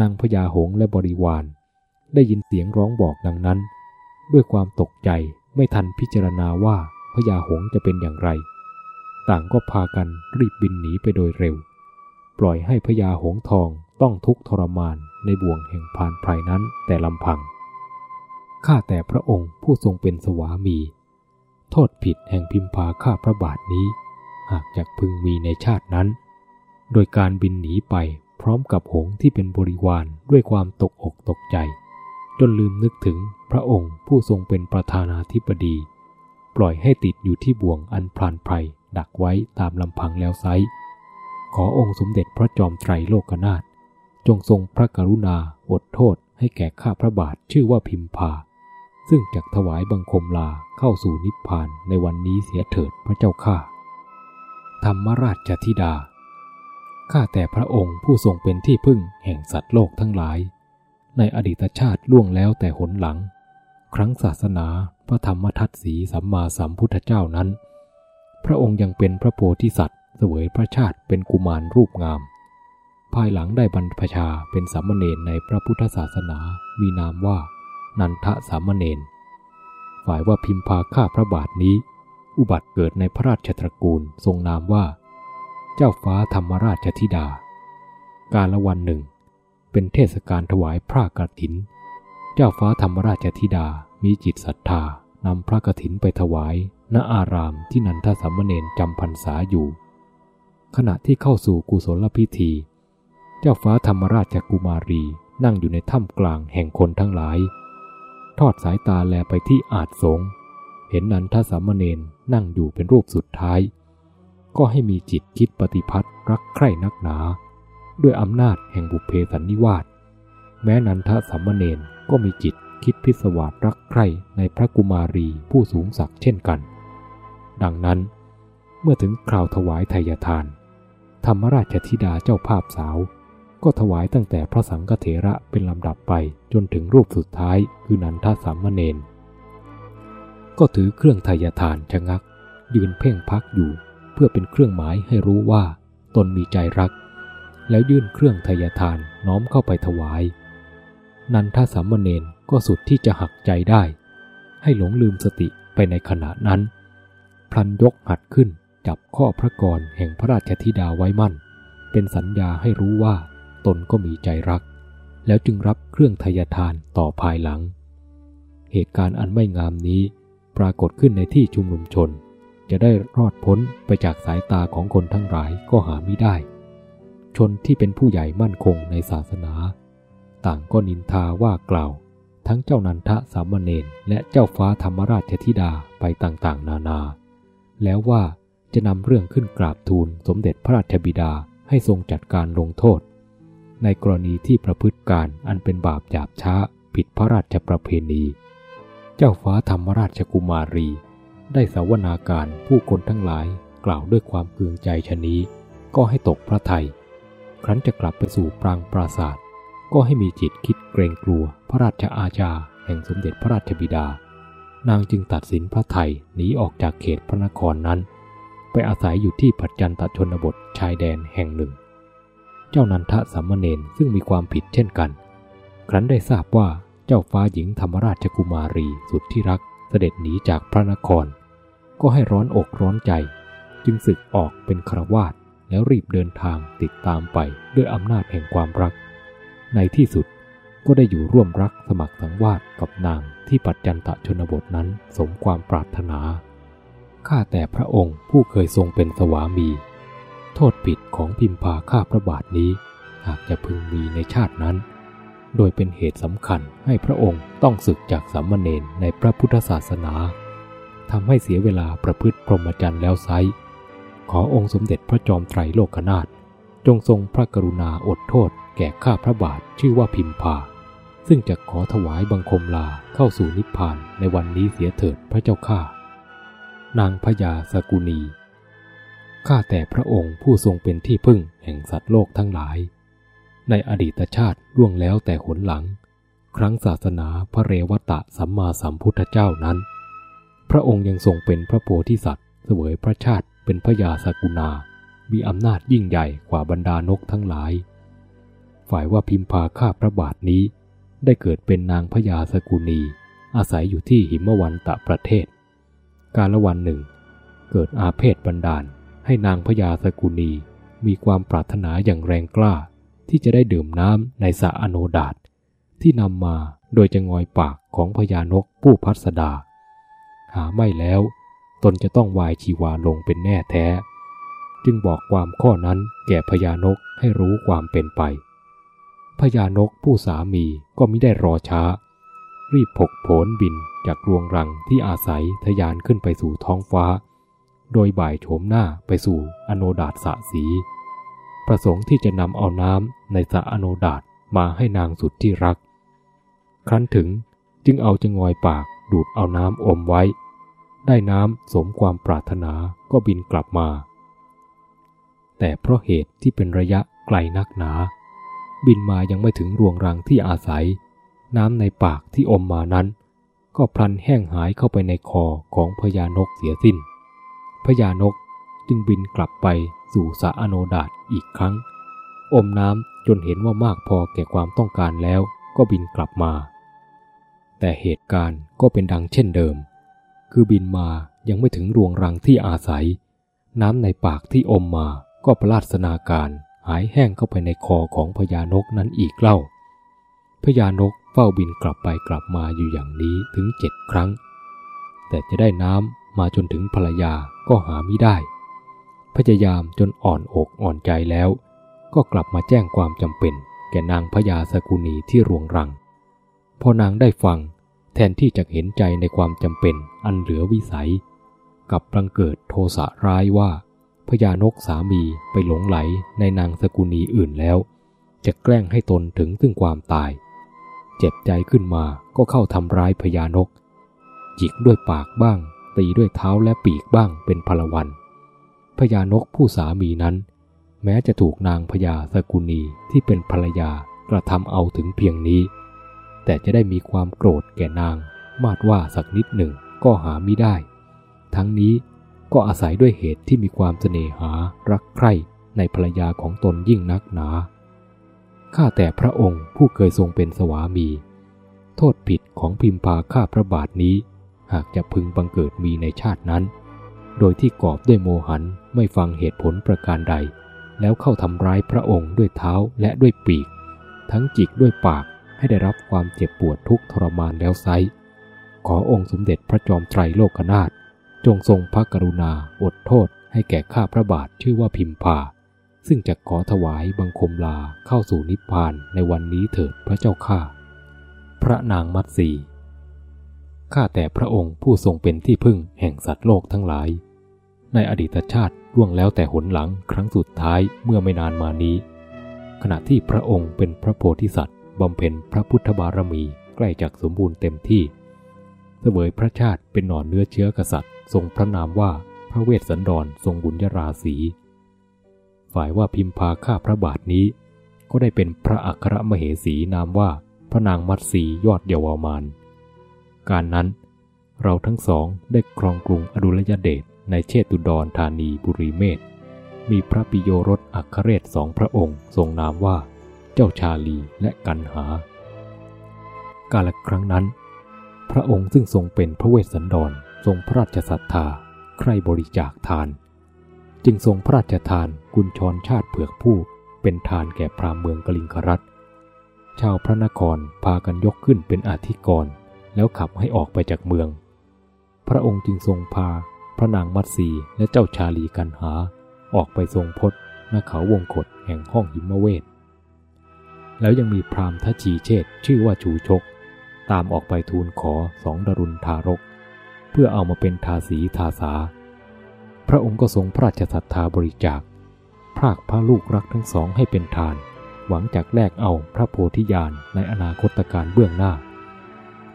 นางพญาหงและบริวาร ได้ยินเสียงร้องบอกดังนั้น ด้วยความตกใจไม่ทันพิจารณาว่าพญาหงจะเป็นอย่างไร ต่างก็พากันรีบบินหนีไปโดยเร็ว ปล่อยให้พญาหงทองต้องทุกข์ทรมานในบ่วงแห่งพานไพรนั้นแต่ลำพัง ข้าแต่พระองค์ผู้ทรงเป็นสวามี โทษผิดแห่งพิมพาข้าพระบาทนี้ หากจากพึงมีในชาตินั้น โดยการบินหนีไป พร้อมกับหงที่เป็นบริวารด้วยความตกอกตกใจ จนลืมนึกถึงพระองค์ผู้ทรงเป็นประธานาธิบดี ปล่อยให้ติดอยู่ที่บ่วงอันพลานไพรดักไว้ตามลำพังแล้วไซขอองค์สมเด็จพระจอมไตรโลกนาถจงทรงพระกรุณาอดโทษให้แก่ข้าพระบาทชื่อว่าพิมพา ซึ่งจักถวายบังคมลาเข้าสู่นิพพานในวันนี้เสียเถิดพระเจ้าข้าธรรมราชธิดา ข้าแต่พระองค์ผู้ทรงเป็นที่พึ่งแห่งสัตว์โลกทั้งหลาย ในอดีตชาติล่วงแล้วแต่หนหลัง ครั้งศาสนาพระธรรมทัตสีสัมมาสัมพุทธเจ้านั้น พระองค์ยังเป็นพระโพธิสัตว์เสวยพระชาติเป็นกุมารรูปงาม ภายหลังได้บรรพชาเป็นสามเณรในพระพุทธศาสนามีนามว่า นันทสามเณรฝ่ายว่าพิมพาข้าพระบาทนี้ อุบัติเกิดในพระราชตระกูลทรงนามว่า เจ้าฟ้าธรรมราชธิดา การละวันหนึ่ง เป็นเทศกาลถวายพระกฐิน เจ้าฟ้าธรรมราชธิดามีจิตศรัทธานำพระกฐินไปถวาย ณอารามที่นันทสามเณรจำพรรษาอยู่ ขณะที่เข้าสู่กุศลพิธี เจ้าฟ้าธรรมราชกุมารีนั่งอยู่ในถ้ำกลางแห่งคนทั้งหลาย ทอดสายตาแลไปที่อาจสงเห็นนันทสามเณรนั่งอยู่เป็นรูปสุดท้าย ก็ให้มีจิตคิดปฏิพัติรักใคร่นักหนา ด้วยอำนาจแห่งบุพเพสันนิวาสแม้นันทสามเณรก็มีจิตคิดพิศวาสรักใคร่ในพระกุมารีผู้สูงศักดิ์เช่นกัน ดังนั้นเมื่อถึงคราวถวายไทยทาน ธรรมราชธิดาเจ้าภาพสาว ก็ถวายตั้งแต่พระสังฆเถระเป็นลำดับไปจนถึงรูปสุดท้ายคือนันทสามเณรก็ถือเครื่องไทยทานชะงัก ยืนเพ่งพักอยู่ พื่อเป็นเครื่องหมายให้รู้ว่า ตนมีใจรัก แล้วยื่นเครื่องทายทานน้อมเข้าไปถวาย นันทสามเณรก็สุดที่จะหักใจได้ ให้หลงลืมสติไปในขณะนั้น พลันยกหัดขึ้นจับข้อพระกรแห่งพระราชธิดาไว้มั่น เป็นสัญญาให้รู้ว่า ตนก็มีใจรัก แล้วจึงรับเครื่องทายทานต่อภายหลัง เหตุการณ์อันไม่งามนี้ปรากฏขึ้นในที่ชุมนุมชน จะได้รอดพ้นไปจากสายตาของคนทั้งหลายก็หาไม่ได้ ชนที่เป็นผู้ใหญ่มั่นคงในศาสนา ต่างก็นินทาว่ากล่าว ทั้งเจ้านันทะสามเณรและเจ้าฟ้าธรรมราชธิดาไปต่างๆ นานา แล้วว่าจะนำเรื่องขึ้นกราบทูลสมเด็จพระราชบิดาให้ทรงจัดการลงโทษ ในกรณีที่ประพฤติการอันเป็นบาปหยาบช้าผิดพระราชประเพณี เจ้าฟ้าธรรมราชกุมารี ได้สาวนาการผู้คนทั้งหลายกล่าวด้วยความเคืองใจชนี้ ก็ให้ตกพระไทย ครั้นจะกลับไปสู่ปรางปราศาสตร์ก็ให้มีจิตคิดเกรงกลัวพระราชอาญาแห่งสมเด็จพระราชบิดา นางจึงตัดสินพระไทยหนีออกจากเขตพระนครนั้น ไปอาศัยอยู่ที่ปัจจันตชนบทชายแดนแห่งหนึ่ง เจ้านันทะสัมมเนนซึ่งมีความผิดเช่นกัน ครั้นได้ทราบว่าเจ้าฟ้าหญิงธรรมราชกุมารีสุดที่รักเสด็จหนีจากพระนคร ก็ให้ร้อนอกร้อนใจ จึงสึกออกเป็นครวาสแล้วรีบเดินทางติดตามไปด้วยอำนาจแห่งความรัก ในที่สุดก็ได้อยู่ร่วมรักสมัครสังวาสกับนางที่ปัจจันตชนบทนั้นสมความปรารถนา ข้าแต่พระองค์ผู้เคยทรงเป็นสวามี โทษผิดของพิมพาข้าพระบาทนี้ หากจะพึงมีในชาตินั้น โดยเป็นเหตุสำคัญให้พระองค์ต้องศึกจากสามเณรในพระพุทธศาสนา ทำให้เสียเวลาประพฤติพรหมจรรย์แล้วไซขอองค์สมเด็จพระจอมไตรโลกนาถจงทรงพระกรุณาอดโทษ แก่ข้าพระบาทชื่อว่าพิมพา ซึ่งจะขอถวายบังคมลาเข้าสู่นิพพานในวันนี้เสียเถิดพระเจ้าข้า นางพญาสกุณี ข้าแต่พระองค์ผู้ทรงเป็นที่พึ่งแห่งสัตว์โลกทั้งหลาย ในอดีตชาติล่วงแล้วแต่หนหลัง ครั้งศาสนาพระเรวตะสัมมาสัมพุทธเจ้านั้น พระองค์ยังทรงเป็นพระโพธิสัตว์เสวยพระชาติเป็นพญาสกุณา มีอำนาจยิ่งใหญ่กว่าบรรดานกทั้งหลาย ฝ่ายว่าพิมพาข้าพระบาทนี้ ได้เกิดเป็นนางพญาสกุณี อาศัยอยู่ที่หิมวันตะประเทศ กาลวันหนึ่ง เกิดอาเพศบันดาลให้นางพญาสกุณีมีความปรารถนาอย่างแรงกล้า ที่จะได้ดื่มน้ำในสระอโนดาตที่นำมาโดยจะงอยปากของพญานกผู้พัสดา หาไม่แล้ว ตนจะต้องวายชีวาลงเป็นแน่แท้ จึงบอกความข้อนั้นแก่พญานกให้รู้ความเป็นไปพญานกผู้สามีก็ม่ได้รอช้า รีบผกโผนบินจากรวงรังที่อาศัยทยานขึ้นไปสู่ท้องฟ้า โดยบ่ายโฉมหน้าไปสู่อโนดาตสะสี ประสงค์ที่จะนำเอาน้ำในสระอโนดาตมาให้นางสุดที่รัก ครั้นถึงจึงเอาจะงอยปาก ดูดเอาน้ำอมไว้ ได้น้ำสมความปรารถนาก็บินกลับมา แต่เพราะเหตุที่เป็นระยะไกลนักหนา บินมายังไม่ถึงรวงรังที่อาศัย น้ำในปากที่อมมานั้น ก็พลันแห้งหายเข้าไปในคอของพญานกเสียสิ้นพญานกจึงบินกลับไปสู่สระอโนดาตอีกครั้ง อมน้ำจนเห็นว่ามากพอแก่ความต้องการแล้วก็บินกลับมา แต่เหตุการณ์ก็เป็นดังเช่นเดิม คือบินมายังไม่ถึงรวงรังที่อาศัย น้ำในปากที่อมมาก็ประลาดสนาการหายแห้งเข้าไปในคอของพญานกนั้นอีกเล่า พญานกเฝ้าบินกลับไปกลับมาอยู่อย่างนี้ถึงเจ็ดครั้ง แต่จะได้น้ำมาจนถึงภรรยาก็หาไม่ได้ พยายามจนอ่อนอกอ่อนใจแล้ว ก็กลับมาแจ้งความจำเป็น แก่นางพญาสกุณีที่รวงรัง พอนางได้ฟัง แทนที่จะเห็นใจในความจำเป็นอันเหลือวิสัย กับรังเกิดโทสะร้ายว่าพญานกสามีไปหลงไหลในนางสกุณีอื่นแล้ว จะแกล้งให้ตนถึงซึ่งความตาย เจ็บใจขึ้นมาก็เข้าทำร้ายพญานก จิกด้วยปากบ้าง ตีด้วยเท้าและปีกบ้างเป็นพลวันพญานกผู้สามีนั้น แม้จะถูกนางพญาสกุณีที่เป็นภรรยากระทำเอาถึงเพียงนี้ แต่จะได้มีความโกรธแก่นาง มาดว่าสักนิดหนึ่งก็หาไม่ได้ ทั้งนี้ก็อาศัยด้วยเหตุที่มีความเสน่หารักใคร่ในภรรยาของตนยิ่งนักหนา ข้าแต่พระองค์ผู้เคยทรงเป็นสวามี โทษผิดของพิมพาข้าพระบาทนี้ หากจะพึงบังเกิดมีในชาตินั้น โดยที่กอบด้วยโมหันไม่ฟังเหตุผลประการใด แล้วเข้าทำร้ายพระองค์ด้วยเท้าและด้วยปีก ทั้งจิกด้วยปาก ให้ได้รับความเจ็บปวดทุกทรมานแล้วไซขอองค์สมเด็จพระจอมไตรโลกนาถจงทรงพระกรุณาอดโทษให้แก่ข้าพระบาทชื่อว่าพิมพา ซึ่งจะขอถวายบังคมลาเข้าสู่นิพพานในวันนี้เถิดพระเจ้าข้า พระนางมัตสีข้าแต่พระองค์ผู้ทรงเป็นที่พึ่งแห่งสัตว์โลกทั้งหลาย ในอดีตชาติล่วงแล้วแต่หนหลังครั้งสุดท้ายเมื่อไม่นานมานี้ ขณะที่พระองค์เป็นพระโพธิสัตว์ บำเพ็ญพระพุทธบารมีใกล้จากสมบูรณ์เต็มที่ เสวยพระชาติเป็นหนอนเนื้อเชื้อกษัตริย์ ทรงพระนามว่าพระเวสสันดรทรงบุญยราศี ฝ่ายว่าพิมพาข้าพระบาทนี้ ก็ได้เป็นพระอัครมเหสีนามว่าพระนางมัตสียอดเยาวามาน การนั้นเราทั้งสองได้ครองกรุงอดุลยเดชในเชตุดรธานีบุรีเมศมีพระปิโยรสอัครเรศสองพระองค์ทรงนามว่า เจ้าชาลีและกันหา กาลครั้งนั้น พระองค์ซึ่งทรงเป็นพระเวสสันดรทรงพระราชศรัทธาใครบริจาคทาน จึงทรงพระราชทานกุญชรชาติเผือกผู้เป็นทานแก่พรามเมืองกลิงครัตชาวพระนครพากันยกขึ้นเป็นอาธิกรแล้วขับให้ออกไปจากเมือง พระองค์จึงทรงพาพระนางมัตสีและเจ้าชาลีกันหา ออกไปทรงพจน์ณเขาวงกฏแห่งห้องหิมเวท แล้วยังมีพราหมณ์ทชีเชษชื่อว่าชูชก ตามออกไปทูลขอสองดรุณทารก เพื่อเอามาเป็นทาสีทาสา พระองค์ก็ทรงพระราชศรัทธาบริจาค พรากพระลูกรักทั้งสองให้เป็นทาน หวังจากแลกเอาพระโพธิญาณในอนาคตการเบื้องหน้า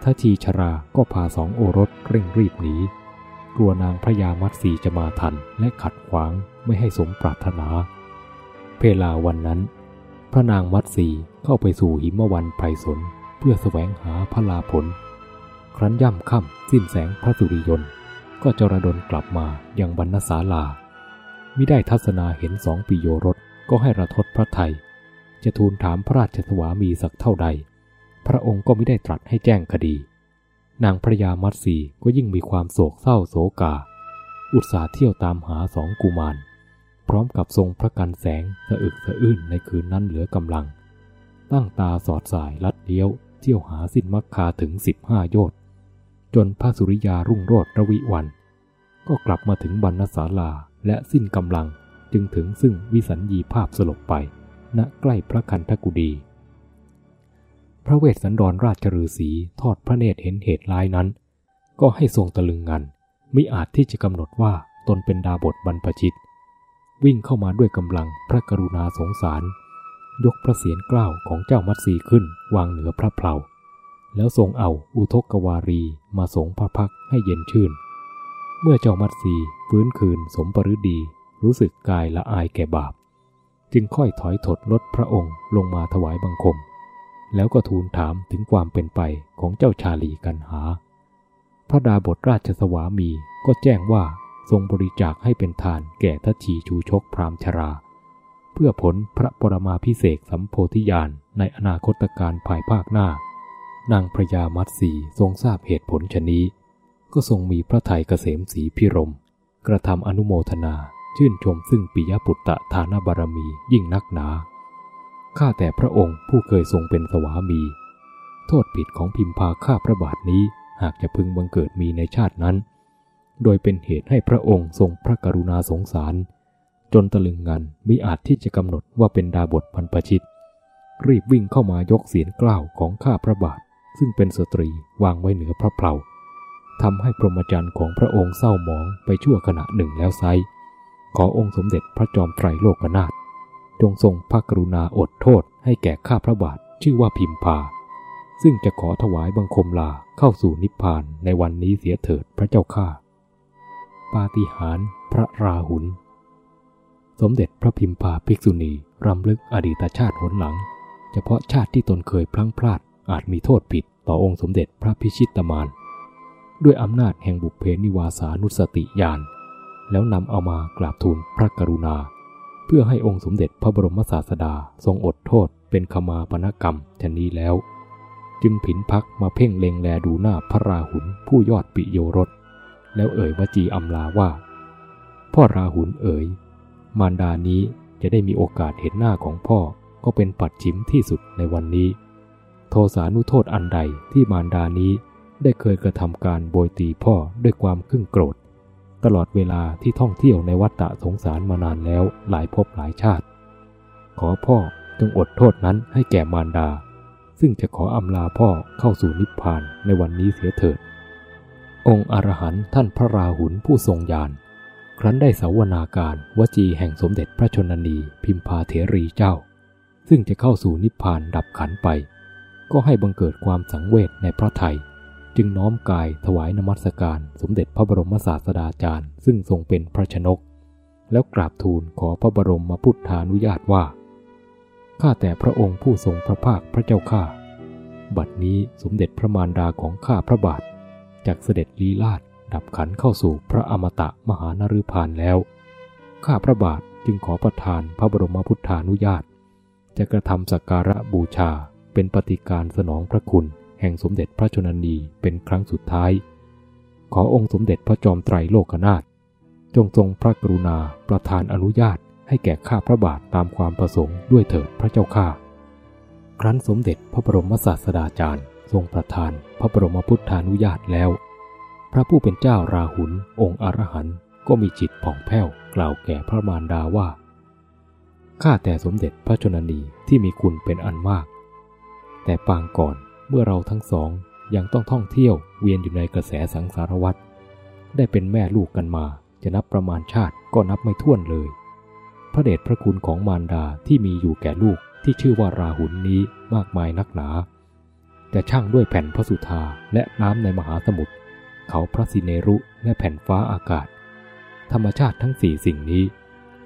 ทชีชราก็พาสองโอรสเร่งรีบหนีกลัวนางพระยามัตสีจะมาทันและขัดขวางไม่ให้สมปรารถนา เพลาวันนั้น พระนางมัตสีเข้าไปสู่หิมวันไพรสนเพื่อแสวงหาพระลาผล ครั้นย่ำค่ำสิ้นแสงพระสุริยนต์ก็จรดนกลับมายังบรรณศาลามิได้ทัศนาเห็นสองปิโยรสก็ให้ระทศพระไทย จะทูลถามพระราชสวามีสักเท่าใด พระองค์ก็ไม่ได้ตรัสให้แจ้งคดี นางพระยามัตสีก็ยิ่งมีความโศกเศร้าโศกา อุตสาห์เที่ยวตามหาสองกุมาร พร้อมกับทรงพระกันแสงสะอึกสะอื้นในคืนนั้นเหลือกำลัง ตั้งตาสอดสายลัดเลี้ยว เที่ยวหาสิ้นมักคาถึงสิบห้าโยชน์จนพระสุริยารุ่งโรจระวิวัน ก็กลับมาถึงบรรณศาลาและสิ้นกำลังจึงถึงซึ่งวิสัญญีภาพสลบไป ณใกล้พระคันธกุดี พระเวสสันดรราชฤาษีทอดพระเนตรเห็นเหตุร้ายนั้น ก็ให้ทรงตะลึงงันมิอาจที่จะกำหนดว่าตนเป็นดาบทบรรพชิต วิ่งเข้ามาด้วยกำลังพระกรุณาสงสาร ยกพระเศียรเกล้าของเจ้ามัตสีขึ้นวางเหนือพระเพลาแล้วทรงเอาอุทกกวารีมาสงพระพักให้เย็นชื่น เมื่อเจ้ามัตสีฟื้นคืนสมปรือดีรู้สึกกายละอายแก่บาป จึงค่อยถอยถดลดพระองค์ลงมาถวายบังคม แล้วก็ทูลถามถึงความเป็นไปของเจ้าชาลีกันหา พระดาบทราชสวามีก็แจ้งว่า ทรงบริจาคให้เป็นทานแก่ทัชชีชูชกพรามชรา เพื่อผลพระปรมาพิเศษสัมโพธิญาณในอนาคตการภายภาคหน้า นางพระยามัตสีทรงทราบเหตุผลชนี้ ก็ทรงมีพระไทยเกษมสีพิรม กระทำอนุโมทนาชื่นชมซึ่งปิยปุตตะฐานบารมียิ่งนักหนาข้าแต่พระองค์ผู้เคยทรงเป็นสวามี โทษผิดของพิมพาข้าพระบาทนี้หากจะพึงบังเกิดมีในชาตินั้น โดยเป็นเหตุให้พระองค์ทรงพระกรุณาสงสาร จนตะลึงงันมิอาจที่จะกำหนดว่าเป็นดาบทพันประชิต รีบวิ่งเข้ามายกเสียงกล้าวของข้าพระบาท ซึ่งเป็นสตรีวางไว้เหนือพระเพลาทำให้พรหมจรรย์ของพระองค์เศร้าหมองไปชั่วขณะหนึ่งแล้วไซขอองค์สมเด็จพระจอมไตรโลกนาถจงทรงพระกรุณาอดโทษให้แก่ข้าพระบาทชื่อว่าพิมพา ซึ่งจะขอถวายบังคมลาเข้าสู่นิพพานในวันนี้เสียเถิดพระเจ้าข้า ปาฏิหาริย์พระราหุล สมเด็จพระพิมพาภิกษุณีรำลึกอดีตชาติหนหลัง เฉพาะชาติที่ตนเคยพลั้งพลาดอาจมีโทษผิดต่อองค์สมเด็จพระพิชิตมานด้วยอำนาจแห่งบุพเพนิวาสานุสติญาณแล้วนำเอามากราบทูลพระกรุณา เพื่อให้องค์สมเด็จพระบรมศาสดาทรงอดโทษเป็นขมาปณกรรมชนนี้แล้ว จึงผินพักมาเพ่งเล็งแลดูหน้าพระราหุลผู้ยอดปิโยรส แล้วเอ่ยวจีอำลาว่า พ่อราหุลเอ๋ย มารดานี้จะได้มีโอกาสเห็นหน้าของพ่อก็เป็นปัดชิมที่สุดในวันนี้ โทสานุโทษอันใดที่มารดานี้ได้เคยกระทำการโบยตีพ่อด้วยความขึ้นโกรธ ตลอดเวลาที่ท่องเที่ยวในวัฏฏะสงสารมานานแล้วหลายภพหลายชาติ ขอพ่อจงอดโทษนั้นให้แก่มารดา ซึ่งจะขออำลาพ่อเข้าสู่นิพพานในวันนี้เสียเถิด องค์อรหันต์ท่านพระราหุลผู้ทรงญาณครั้นได้สาวนาการวจีแห่งสมเด็จพระชนนีพิมพาเถรีเจ้า ซึ่งจะเข้าสู่นิพพานดับขันไป ก็ให้บังเกิดความสังเวชในพระไทย จึงน้อมกายถวายนมัสการสมเด็จพระบรมศาสดาจารย์ ซึ่งทรงเป็นพระชนก แล้วกราบทูลขอพระบรมมาพุทธานุญาตว่าข้าแต่พระองค์ผู้ทรงพระภาคพระเจ้าข้าบัดนี้สมเด็จพระมารดาของข้าพระบาท จากเสด็จลีลาดดับขันเข้าสู่พระอมตะมหานฤพานแล้ว ข้าพระบาทจึงขอประทานพระบรมพุทธานุญาต จะกระทำสักการะบูชาเป็นปฏิการสนองพระคุณ แห่งสมเด็จพระชนนีเป็นครั้งสุดท้าย ขอองค์สมเด็จพระจอมไตรโลกนาถจงทรงพระกรุณาประทานอนุญาตให้แก่ข้าพระบาทตามความประสงค์ด้วยเถิดพระเจ้าข้า ครั้นสมเด็จพระบรมศาสดาจารย์ ทรงประทานพระบรมพุทธานุญาตแล้ว พระผู้เป็นเจ้าราหุลองค์อรหันต์ก็มีจิตผ่องแผ้วกล่าวแก่พระมารดาว่า ข้าแต่สมเด็จพระชนนีที่มีคุณเป็นอันมาก แต่ปางก่อนเมื่อเราทั้งสองยังต้องท่องเที่ยวเวียนอยู่ในกระแสสังสารวัฏได้เป็นแม่ลูกกันมาจะนับประมาณชาติก็นับไม่ถ้วนเลย พระเดชพระคุณของมารดาที่มีอยู่แก่ลูกที่ชื่อว่าราหุลนนี้มากมายนักหนา แต่ช่างด้วยแผ่นพระสุธาและน้ำในมหาสมุทรเขาพระสิเนรุและแผ่นฟ้าอากาศ ธรรมชาติทั้งสี่สิ่งนี้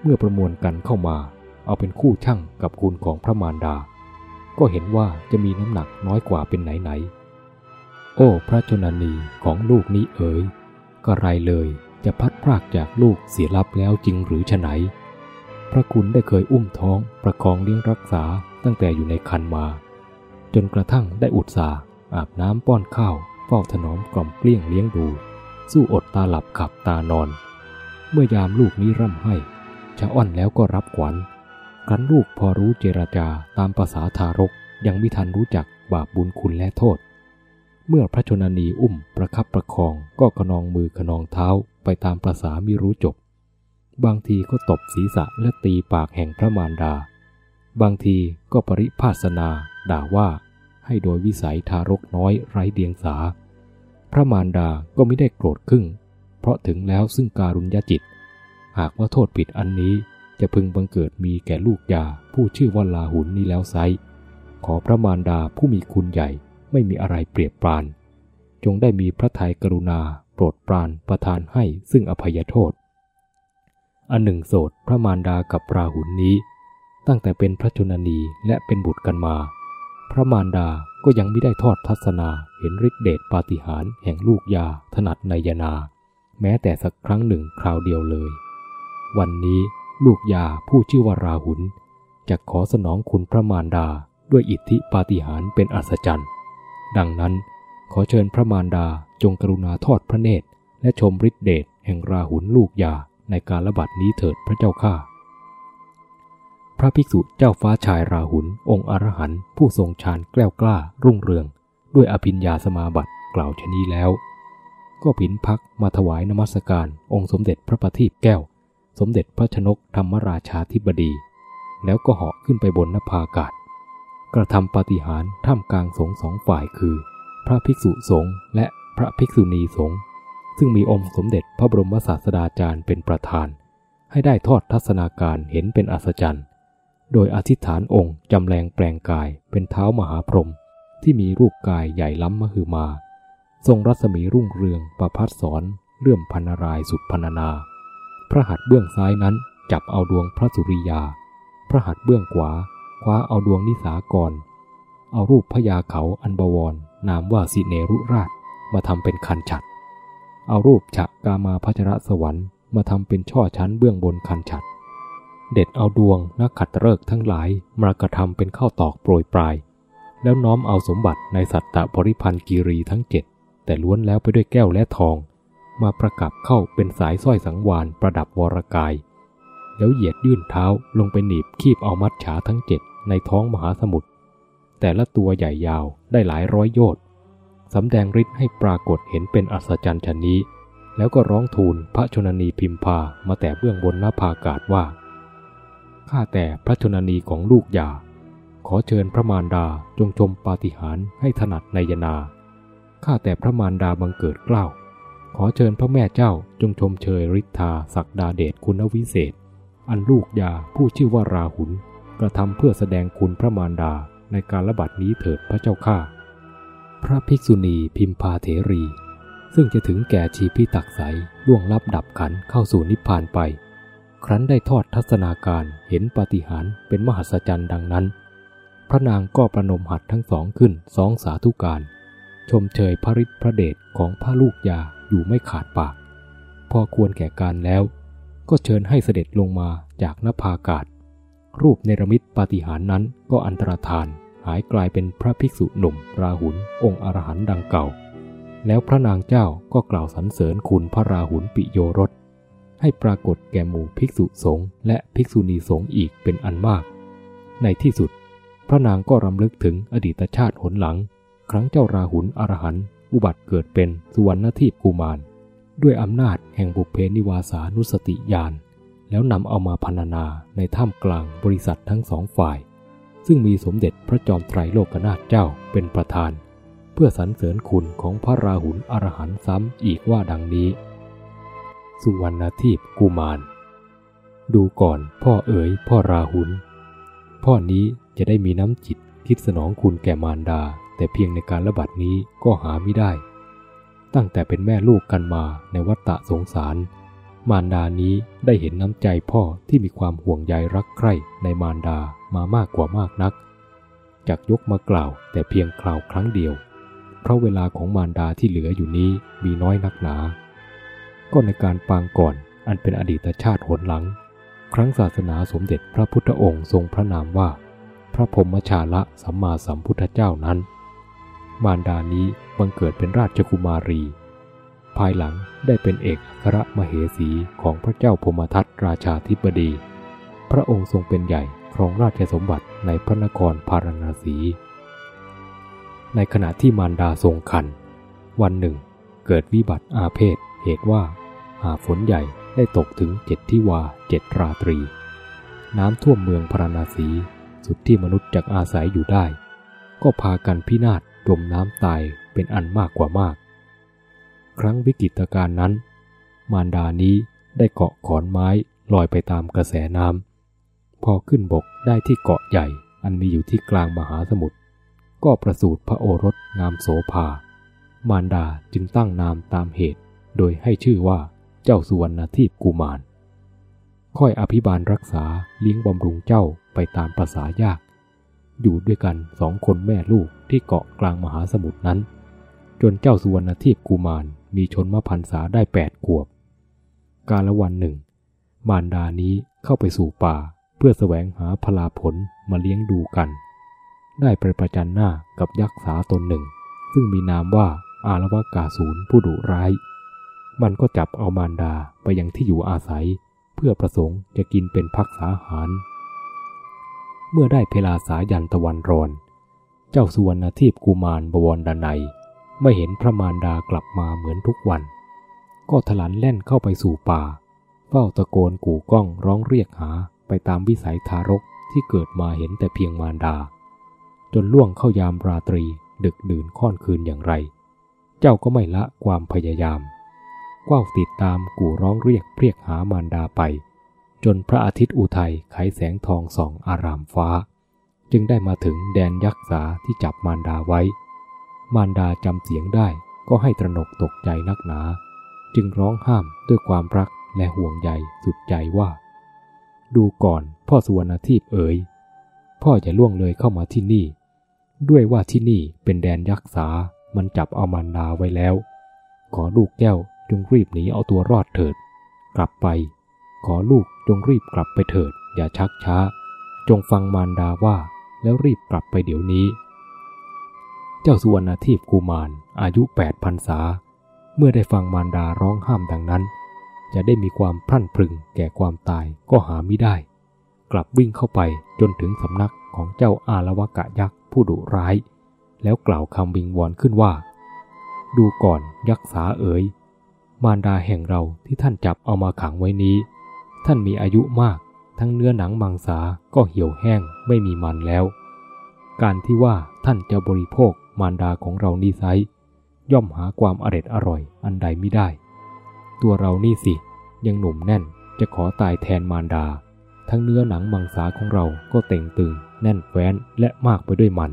เมื่อประมวลกันเข้ามา เอาเป็นคู่ช่างกับคุณของพระมารดา ก็เห็นว่าจะมีน้ำหนักน้อยกว่าเป็นไหนไหน โอ้พระชนนีของลูกนี้เอ๋ยก็ไรเลยจะพัดพรากจากลูกเสียลับแล้วจริงหรือฉไหน พระคุณได้เคยอุ้มท้องประคองเลี้ยงรักษาตั้งแต่อยู่ในคันมา จนกระทั่งได้อุตสาอาบน้ำป้อนข้าวเฝ้าถนอมกล่อมเกลี้ยงเลี้ยงดู สู้อดตาหลับขับตานอน เมื่อยามลูกนี้ร่ำให้ชะอ้อนแล้วก็รับขวัญครั้นลูกพอรู้เจรจาตามภาษาทารกยังไม่ทันรู้จักบาปบุญคุณและโทษ เมื่อพระชนนีอุ้มประคับประคองก็ขนองมือขนองเท้าไปตามภาษาไม่รู้จบ บางทีก็ตบศีรษะและตีปากแห่งพระมารดา บางทีก็ปริพาสนา ด่าว่าให้โดยวิสัยทารกน้อยไร้เดียงสา พระมารดาก็ไม่ได้โกรธขึ้นเพราะถึงแล้วซึ่งการุญยจิต หากว่าโทษผิดอันนี้จะพึงบังเกิดมีแก่ลูกยาผู้ชื่อว่าลาหุนนี้แล้วไซขอพระมารดาผู้มีคุณใหญ่ไม่มีอะไรเปรียบปราน จงได้มีพระทัยกรุณาโปรดปรานประทานให้ซึ่งอภัยโทษ อันหนึ่งโสดพระมารดากับราหุนนี้ ตั้งแต่เป็นพระชนนีและเป็นบุตรกันมา พระมารดาก็ยังไม่ได้ทอดทัศนาเห็นฤทธิเดชปาฏิหาริย์แห่งลูกยาถนัดในยนา แม้แต่สักครั้งหนึ่งคราวเดียวเลย วันนี้ลูกยาผู้ชื่อว่าราหุลจะขอสนองคุณพระมารดาด้วยอิทธิปาฏิหาริย์เป็นอัศจรรย์ ดังนั้นขอเชิญพระมารดาจงกรุณาทอดพระเนตร และชมฤทธิเดชแห่งราหุลลูกยาในการระบาดนี้เถิดพระเจ้าข้า พระภิกษุเจ้าฟ้าชายราหุลองค์อรหันต์ผู้ทรงฌานแกล้วกล้า รุ่งเรือง ด้วยอภิญญาสมาบัติกล่าวชนี้แล้ว ก็ผินพักมาถวายนมัสการ องค์สมเด็จพระประทีปแก้ว สมเด็จพระชนกธรรมราชาธิบดี แล้วก็เหาะขึ้นไปบนนภาอากาศ กระทำปาฏิหาริย์ท่ามกลางสงสองฝ่ายคือ พระภิกษุสงฆ์และพระภิกษุณีสงฆ์ซึ่งมีองค์สมเด็จพระบรมศาสดาจารย์เป็นประธาน ให้ได้ทอดทัศนาการเห็นเป็นอัศจรรย์ โดยอธิษฐานองค์จำแรงแปลงกายเป็นเท้ามหาพรหมที่มีรูปกายใหญ่ล้ำมหึมา ทรงรัศมีรุ่งเรืองประพัดสอนเลื่อมพันรายสุดพรรณนา พระหัตถ์เบื้องซ้ายนั้นจับเอาดวงพระสุริยา พระหัตถ์เบื้องขวาคว้าเอาดวงนิสากร เอารูปพญาเขาอันบวร นามว่าสิเนรุราชมาทำเป็นคันฉัด เอารูปฉะกามาพัชรสวรรค์มาทำเป็นช่อชั้นเบื้องบนคันฉัด เด็ดเอาดวงนักขัดเลิกทั้งหลายมากระทำเป็นข้าวตอกโปรยปลาย แล้วน้อมเอาสมบัติในสัตตบริพันธ์กีรีทั้งเจ็ดแต่ล้วนแล้วไปด้วยแก้วและทอง มาประกับเข้าเป็นสายสร้อยสังวานประดับวรกาย แล้วเหยียดยื่นเท้าลงไปหนีบคีบเอามัดฉาทั้งเจ็ดในท้องมหาสมุทรแต่ละตัวใหญ่ยาวได้หลายร้อยโยชน์สำแดงฤทธิ์ให้ปรากฏเห็นเป็นอัศจรรย์ชนนี้ แล้วก็ร้องทูลพระชนนีพิมพามาแต่เบื้องบนหน้าภากาศว่า ข้าแต่พระชนนีของลูกยา ขอเชิญพระมารดาจงชมปาฏิหาริย์ให้ถนัดในยนา ข้าแต่พระมารดาบังเกิดเกล้า ขอเชิญพระแม่เจ้าจงชมเชยฤทธาศักดาเดชคุณวิเศษ อันลูกยาผู้ชื่อว่าราหุลกระทำเพื่อแสดงคุณพระมารดาในการระบาดนี้เถิดพระเจ้าข้า พระภิกษุณีพิมพาเถรี ซึ่งจะถึงแก่ชีพิตักใสล่วงลับดับขันเข้าสู่นิพพานไป ครั้นได้ทอดทัศนาการเห็นปาฏิหาริย์เป็นมหัศจรรย์ดังนั้น พระนางก็ประนมหัดทั้งสองขึ้นสองสาธุการ ชมเชยพระฤทธิพระเดชของพระลูกยาอยู่ไม่ขาดปาก พอควรแก่การแล้ว ก็เชิญให้เสด็จลงมาจากนภาอากาศ รูปเนรมิตปาฏิหาริย์นั้นก็อันตรธานหายกลายเป็นพระภิกษุหนุ่ม ราหุลองค์อรหันต์ดังเก่า แล้วพระนางเจ้าก็กล่าวสรรเสริญคุณพระราหุลปิโยรส ให้ปรากฏแก่หมู่ภิกษุสงฆ์และภิกษุณีสงฆ์อีกเป็นอันมาก ในที่สุด พระนางก็รำลึกถึงอดีตชาติหนหลัง ครั้งเจ้าราหุลอรหันต์อุบัติเกิดเป็นสุวรรณทีพกุมาร ด้วยอำนาจแห่งบุพเพนิวาสานุสติญาณแล้วนำเอามาพรรณนาในถ้ำกลางบริษัททั้งสองฝ่าย ซึ่งมีสมเด็จพระจอมไตรโลกนาถเจ้าเป็นประธาน เพื่อสรรเสริญคุณของพระราหุลอรหันต์ซ้ำอีกว่าดังนี้ สุวรรณทีพกุมาร ดูก่อนพ่อเอ๋ยพ่อราหุลพ่อนี้จะได้มีน้ำจิตคิดสนองคุณแก่มารดา แต่เพียงในการระบาดนี้ก็หาไม่ได้ ตั้งแต่เป็นแม่ลูกกันมาในวัฏฏะสงสาร มารดานี้ได้เห็นน้ำใจพ่อที่มีความห่วงใยรักใคร่ในมารดามามากกว่ามากนักจากยกมากล่าวแต่เพียงคราวครั้งเดียว เพราะเวลาของมารดาที่เหลืออยู่นี้มีน้อยนักหนา ก็ในการปางก่อนอันเป็นอดีตชาติหนหลัง ครั้งศาสนาสมเด็จพระพุทธองค์ทรงพระนามว่า พระพรมชาละสัมมาสัมพุทธเจ้านั้น มารดานี้บังเกิดเป็นราชกุมารี ภายหลังได้เป็นเอกอัครมเหสีของพระเจ้าพมทัตราชาธิบดี พระองค์ทรงเป็นใหญ่ครองราชสมบัติในพระนครพาราณสี ในขณะที่มารดาทรงคันวันหนึ่ง เกิดวิบัติอาเพศ เหตุว่า หาฝนใหญ่ได้ตกถึงเจ็ดที่วาเจ็ดราตรี น้ำท่วมเมืองพาราณสี สุดที่มนุษย์จะอาศัยอยู่ได้ ก็พากันพินาศจมน้ำตายเป็นอันมากกว่ามาก ครั้งวิกฤตการนั้น มารดานี้ได้เกาะขอนไม้ลอยไปตามกระแสน้ำพอขึ้นบกได้ที่เกาะใหญ่ อันมีอยู่ที่กลางมหาสมุทรก็ประสูติพระโอรสงามโสภามารดาจึงตั้งนามตามเหตุ โดยให้ชื่อว่าเจ้าสุวรรณทีพกุมาร ค่อยอภิบาลรักษาเลี้ยงบำรุงเจ้าไปตามภาษายาก อยู่ด้วยกันสองคนแม่ลูกที่เกาะกลางมหาสมุทรนั้น จนเจ้าสุวรรณทีพกุมารมีชนมพันษาได้แปดขวบ กาลวันหนึ่ง มารดานี้เข้าไปสู่ป่าเพื่อแสวงหาพลาผลมาเลี้ยงดูกัน ได้ไปประจันหน้ากับยักษ์สาตนหนึ่ง ซึ่งมีนามว่าอารวากาศูนผู้ดุร้าย มันก็จับเอามารดาไปยังที่อยู่อาศัย เพื่อประสงค์จะกินเป็นพักษาหาร เมื่อได้เพลาสายันตะวันรอน เจ้าสุวรรณทีพกุมารบวรดานัยไม่เห็นพระมารดากลับมาเหมือนทุกวัน ก็ถลันแล่นเข้าไปสู่ป่า เฝ้าตะโกนกู่ก้องร้องเรียกหาไปตามวิสัยทารกที่เกิดมาเห็นแต่เพียงมารดา จนล่วงเข้ายามราตรีดึกดื่นค่อนคืนอย่างไร เจ้าก็ไม่ละความพยายาม กว้าวติดตามกู่ร้องเรียกเรียกหามารดาไป จนพระอาทิตย์อุทัยไขแสงทองส่องอารามฟ้า จึงได้มาถึงแดนยักษ์สาที่จับมารดาไว้ มารดาจำเสียงได้ก็ให้ตระหนกตกใจนักหนา จึงร้องห้ามด้วยความรักและห่วงใยสุดใจว่า ดูก่อนพ่อสุวรรณทีพเอ๋ยพ่ออย่าล่วงเลยเข้ามาที่นี่ ด้วยว่าที่นี่เป็นแดนยักษ์สามันจับเอามารดาไว้แล้ว ขอลูกแก้ว จงรีบหนีเอาตัวรอดเถิด กลับไป ขอลูกจงรีบกลับไปเถิด อย่าชักช้า จงฟังมารดาว่าแล้วรีบกลับไปเดี๋ยวนี้ เจ้าสุวรรณทีพกุมารอายุแปดพรรษา เมื่อได้ฟังมารดาร้องห้ามดังนั้น จะได้มีความพรั่นพรึงแก่ความตายก็หาไม่ได้ กลับวิ่งเข้าไปจนถึงสำนักของเจ้าอารวกะยักษ์ผู้ดุร้าย แล้วกล่าวคำวิงวอนขึ้นว่า ดูก่อนยักษ์สาเอ๋ย มารดาแห่งเราที่ท่านจับเอามาขังไว้นี้ ท่านมีอายุมาก ทั้งเนื้อหนังมังสาก็เหี่ยวแห้งไม่มีมันแล้ว การที่ว่าท่านจะบริโภคมารดาของเรานี่ไซย่อมหาความอร็ดอร่อยอันใดไม่ได้ ตัวเรานี่สิ ยังหนุ่มแน่นจะขอตายแทนมารดา ทั้งเนื้อหนังมังสาของเราก็เต่งตึง แน่นแฟ้นและมากไปด้วยมัน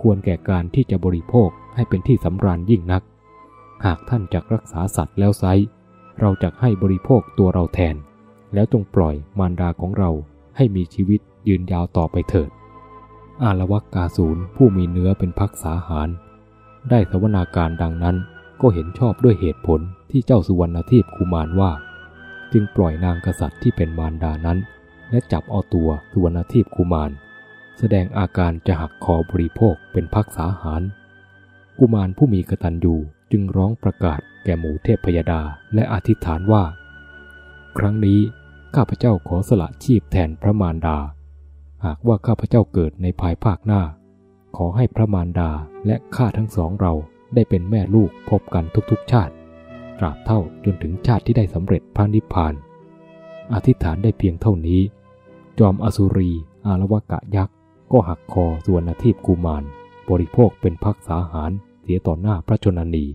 ควรแก่การที่จะบริโภคให้เป็นที่สำราญยิ่งนัก หากท่านจักรักษาสัตว์แล้วไซเราจะให้บริโภคตัวเราแทน แล้วจงปล่อยมารดาของเราให้มีชีวิตยืนยาวต่อไปเถิด อารวักกาศูนผู้มีเนื้อเป็นพักษาหาร ได้สวนาการดังนั้นก็เห็นชอบด้วยเหตุผลที่เจ้าสุวรรณทีพกุมารว่า จึงปล่อยนางกษัตริย์ที่เป็นมารดานั้น และจับเอาตัวสุวรรณทีพกุมารแสดงอาการจะหักคอบริโภคเป็นพักษาหารกุมารผู้มีกตัญญู จึงร้องประกาศแก่หมู่เทพพยดาและอธิษฐานว่า ครั้งนี้ข้าพเจ้าขอสละชีพแทนพระมารดา หากว่าข้าพเจ้าเกิดในภายภาคหน้า ขอให้พระมารดาและข้าทั้งสองเราได้เป็นแม่ลูกพบกันทุกๆชาติตราบเท่าจนถึงชาติที่ได้สำเร็จพระนิพพาน อธิษฐานได้เพียงเท่านี้ จอมอสุรีอารวกะยักษ์ ก็หักคอส่วนอาทิพกุมาร บริโภคเป็นพักษาหาร เสียต่อหน้าพระชนนี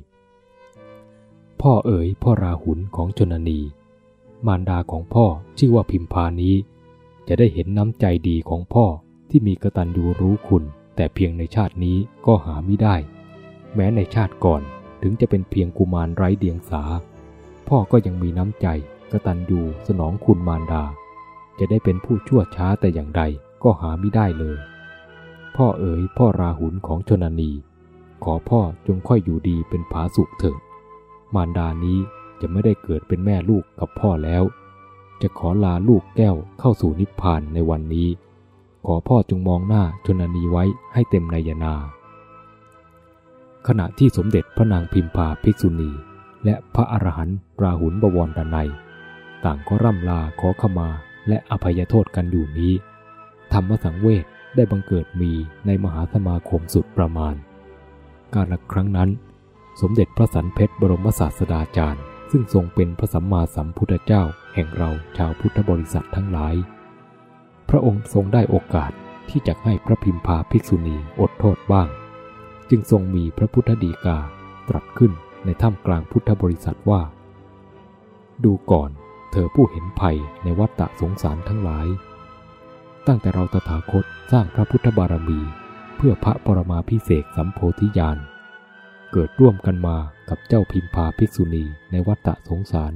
พ่อเอ๋ยพ่อราหุลของชนนี มารดาของพ่อชื่อว่าพิมพานี้ จะได้เห็นน้ำใจดีของพ่อที่มีกตัญญูรู้คุณ แต่เพียงในชาตินี้ก็หาไม่ได้ แม้ในชาติก่อนถึงจะเป็นเพียงกุมารไร้เดียงสา พ่อก็ยังมีน้ำใจกตัญญูสนองคุณมารดา จะได้เป็นผู้ชั่วช้าแต่อย่างใดก็หาไม่ได้เลย พ่อเอ๋ยพ่อราหุลของชนนี ขอพ่อจงค่อยอยู่ดีเป็นผาสุขเถิดมารดานี้จะไม่ได้เกิดเป็นแม่ลูกกับพ่อแล้ว จะขอลาลูกแก้วเข้าสู่นิพพานในวันนี้ ขอพ่อจงมองหน้าชนนีไว้ให้เต็มนายนา ขณะที่สมเด็จพระนางพิมพาภิกษุณี และพระอรหันต์ราหุลบวรดานัย ต่างก็ร่ำลาขอขมาและอภัยโทษกันอยู่นี้ ธรรมสังเวชได้บังเกิดมีในมหาสมาคมสุดประมาณ การละครั้งนั้น สมเด็จพระสันเพชรบรมศาสดาจารย์ ซึ่งทรงเป็นพระสัมมาสัมพุทธเจ้าแห่งเราชาวพุทธบริษัททั้งหลาย พระองค์ทรงได้โอกาสที่จะให้พระพิมพาภิกษุณีอดโทษบ้าง จึงทรงมีพระพุทธดีกาตรัสขึ้นในถ้ำกลางพุทธบริษัทว่า ดูก่อนเธอผู้เห็นภัยในวัฏฏะสงสารทั้งหลาย ตั้งแต่เราตถาคตสร้างพระพุทธบารมี เพื่อพระปรมาพิเศษสัมโพธิญาณ เกิดร่วมกันมากับเจ้าพิมพาภิกษุณีในวัฏฏะสงสาร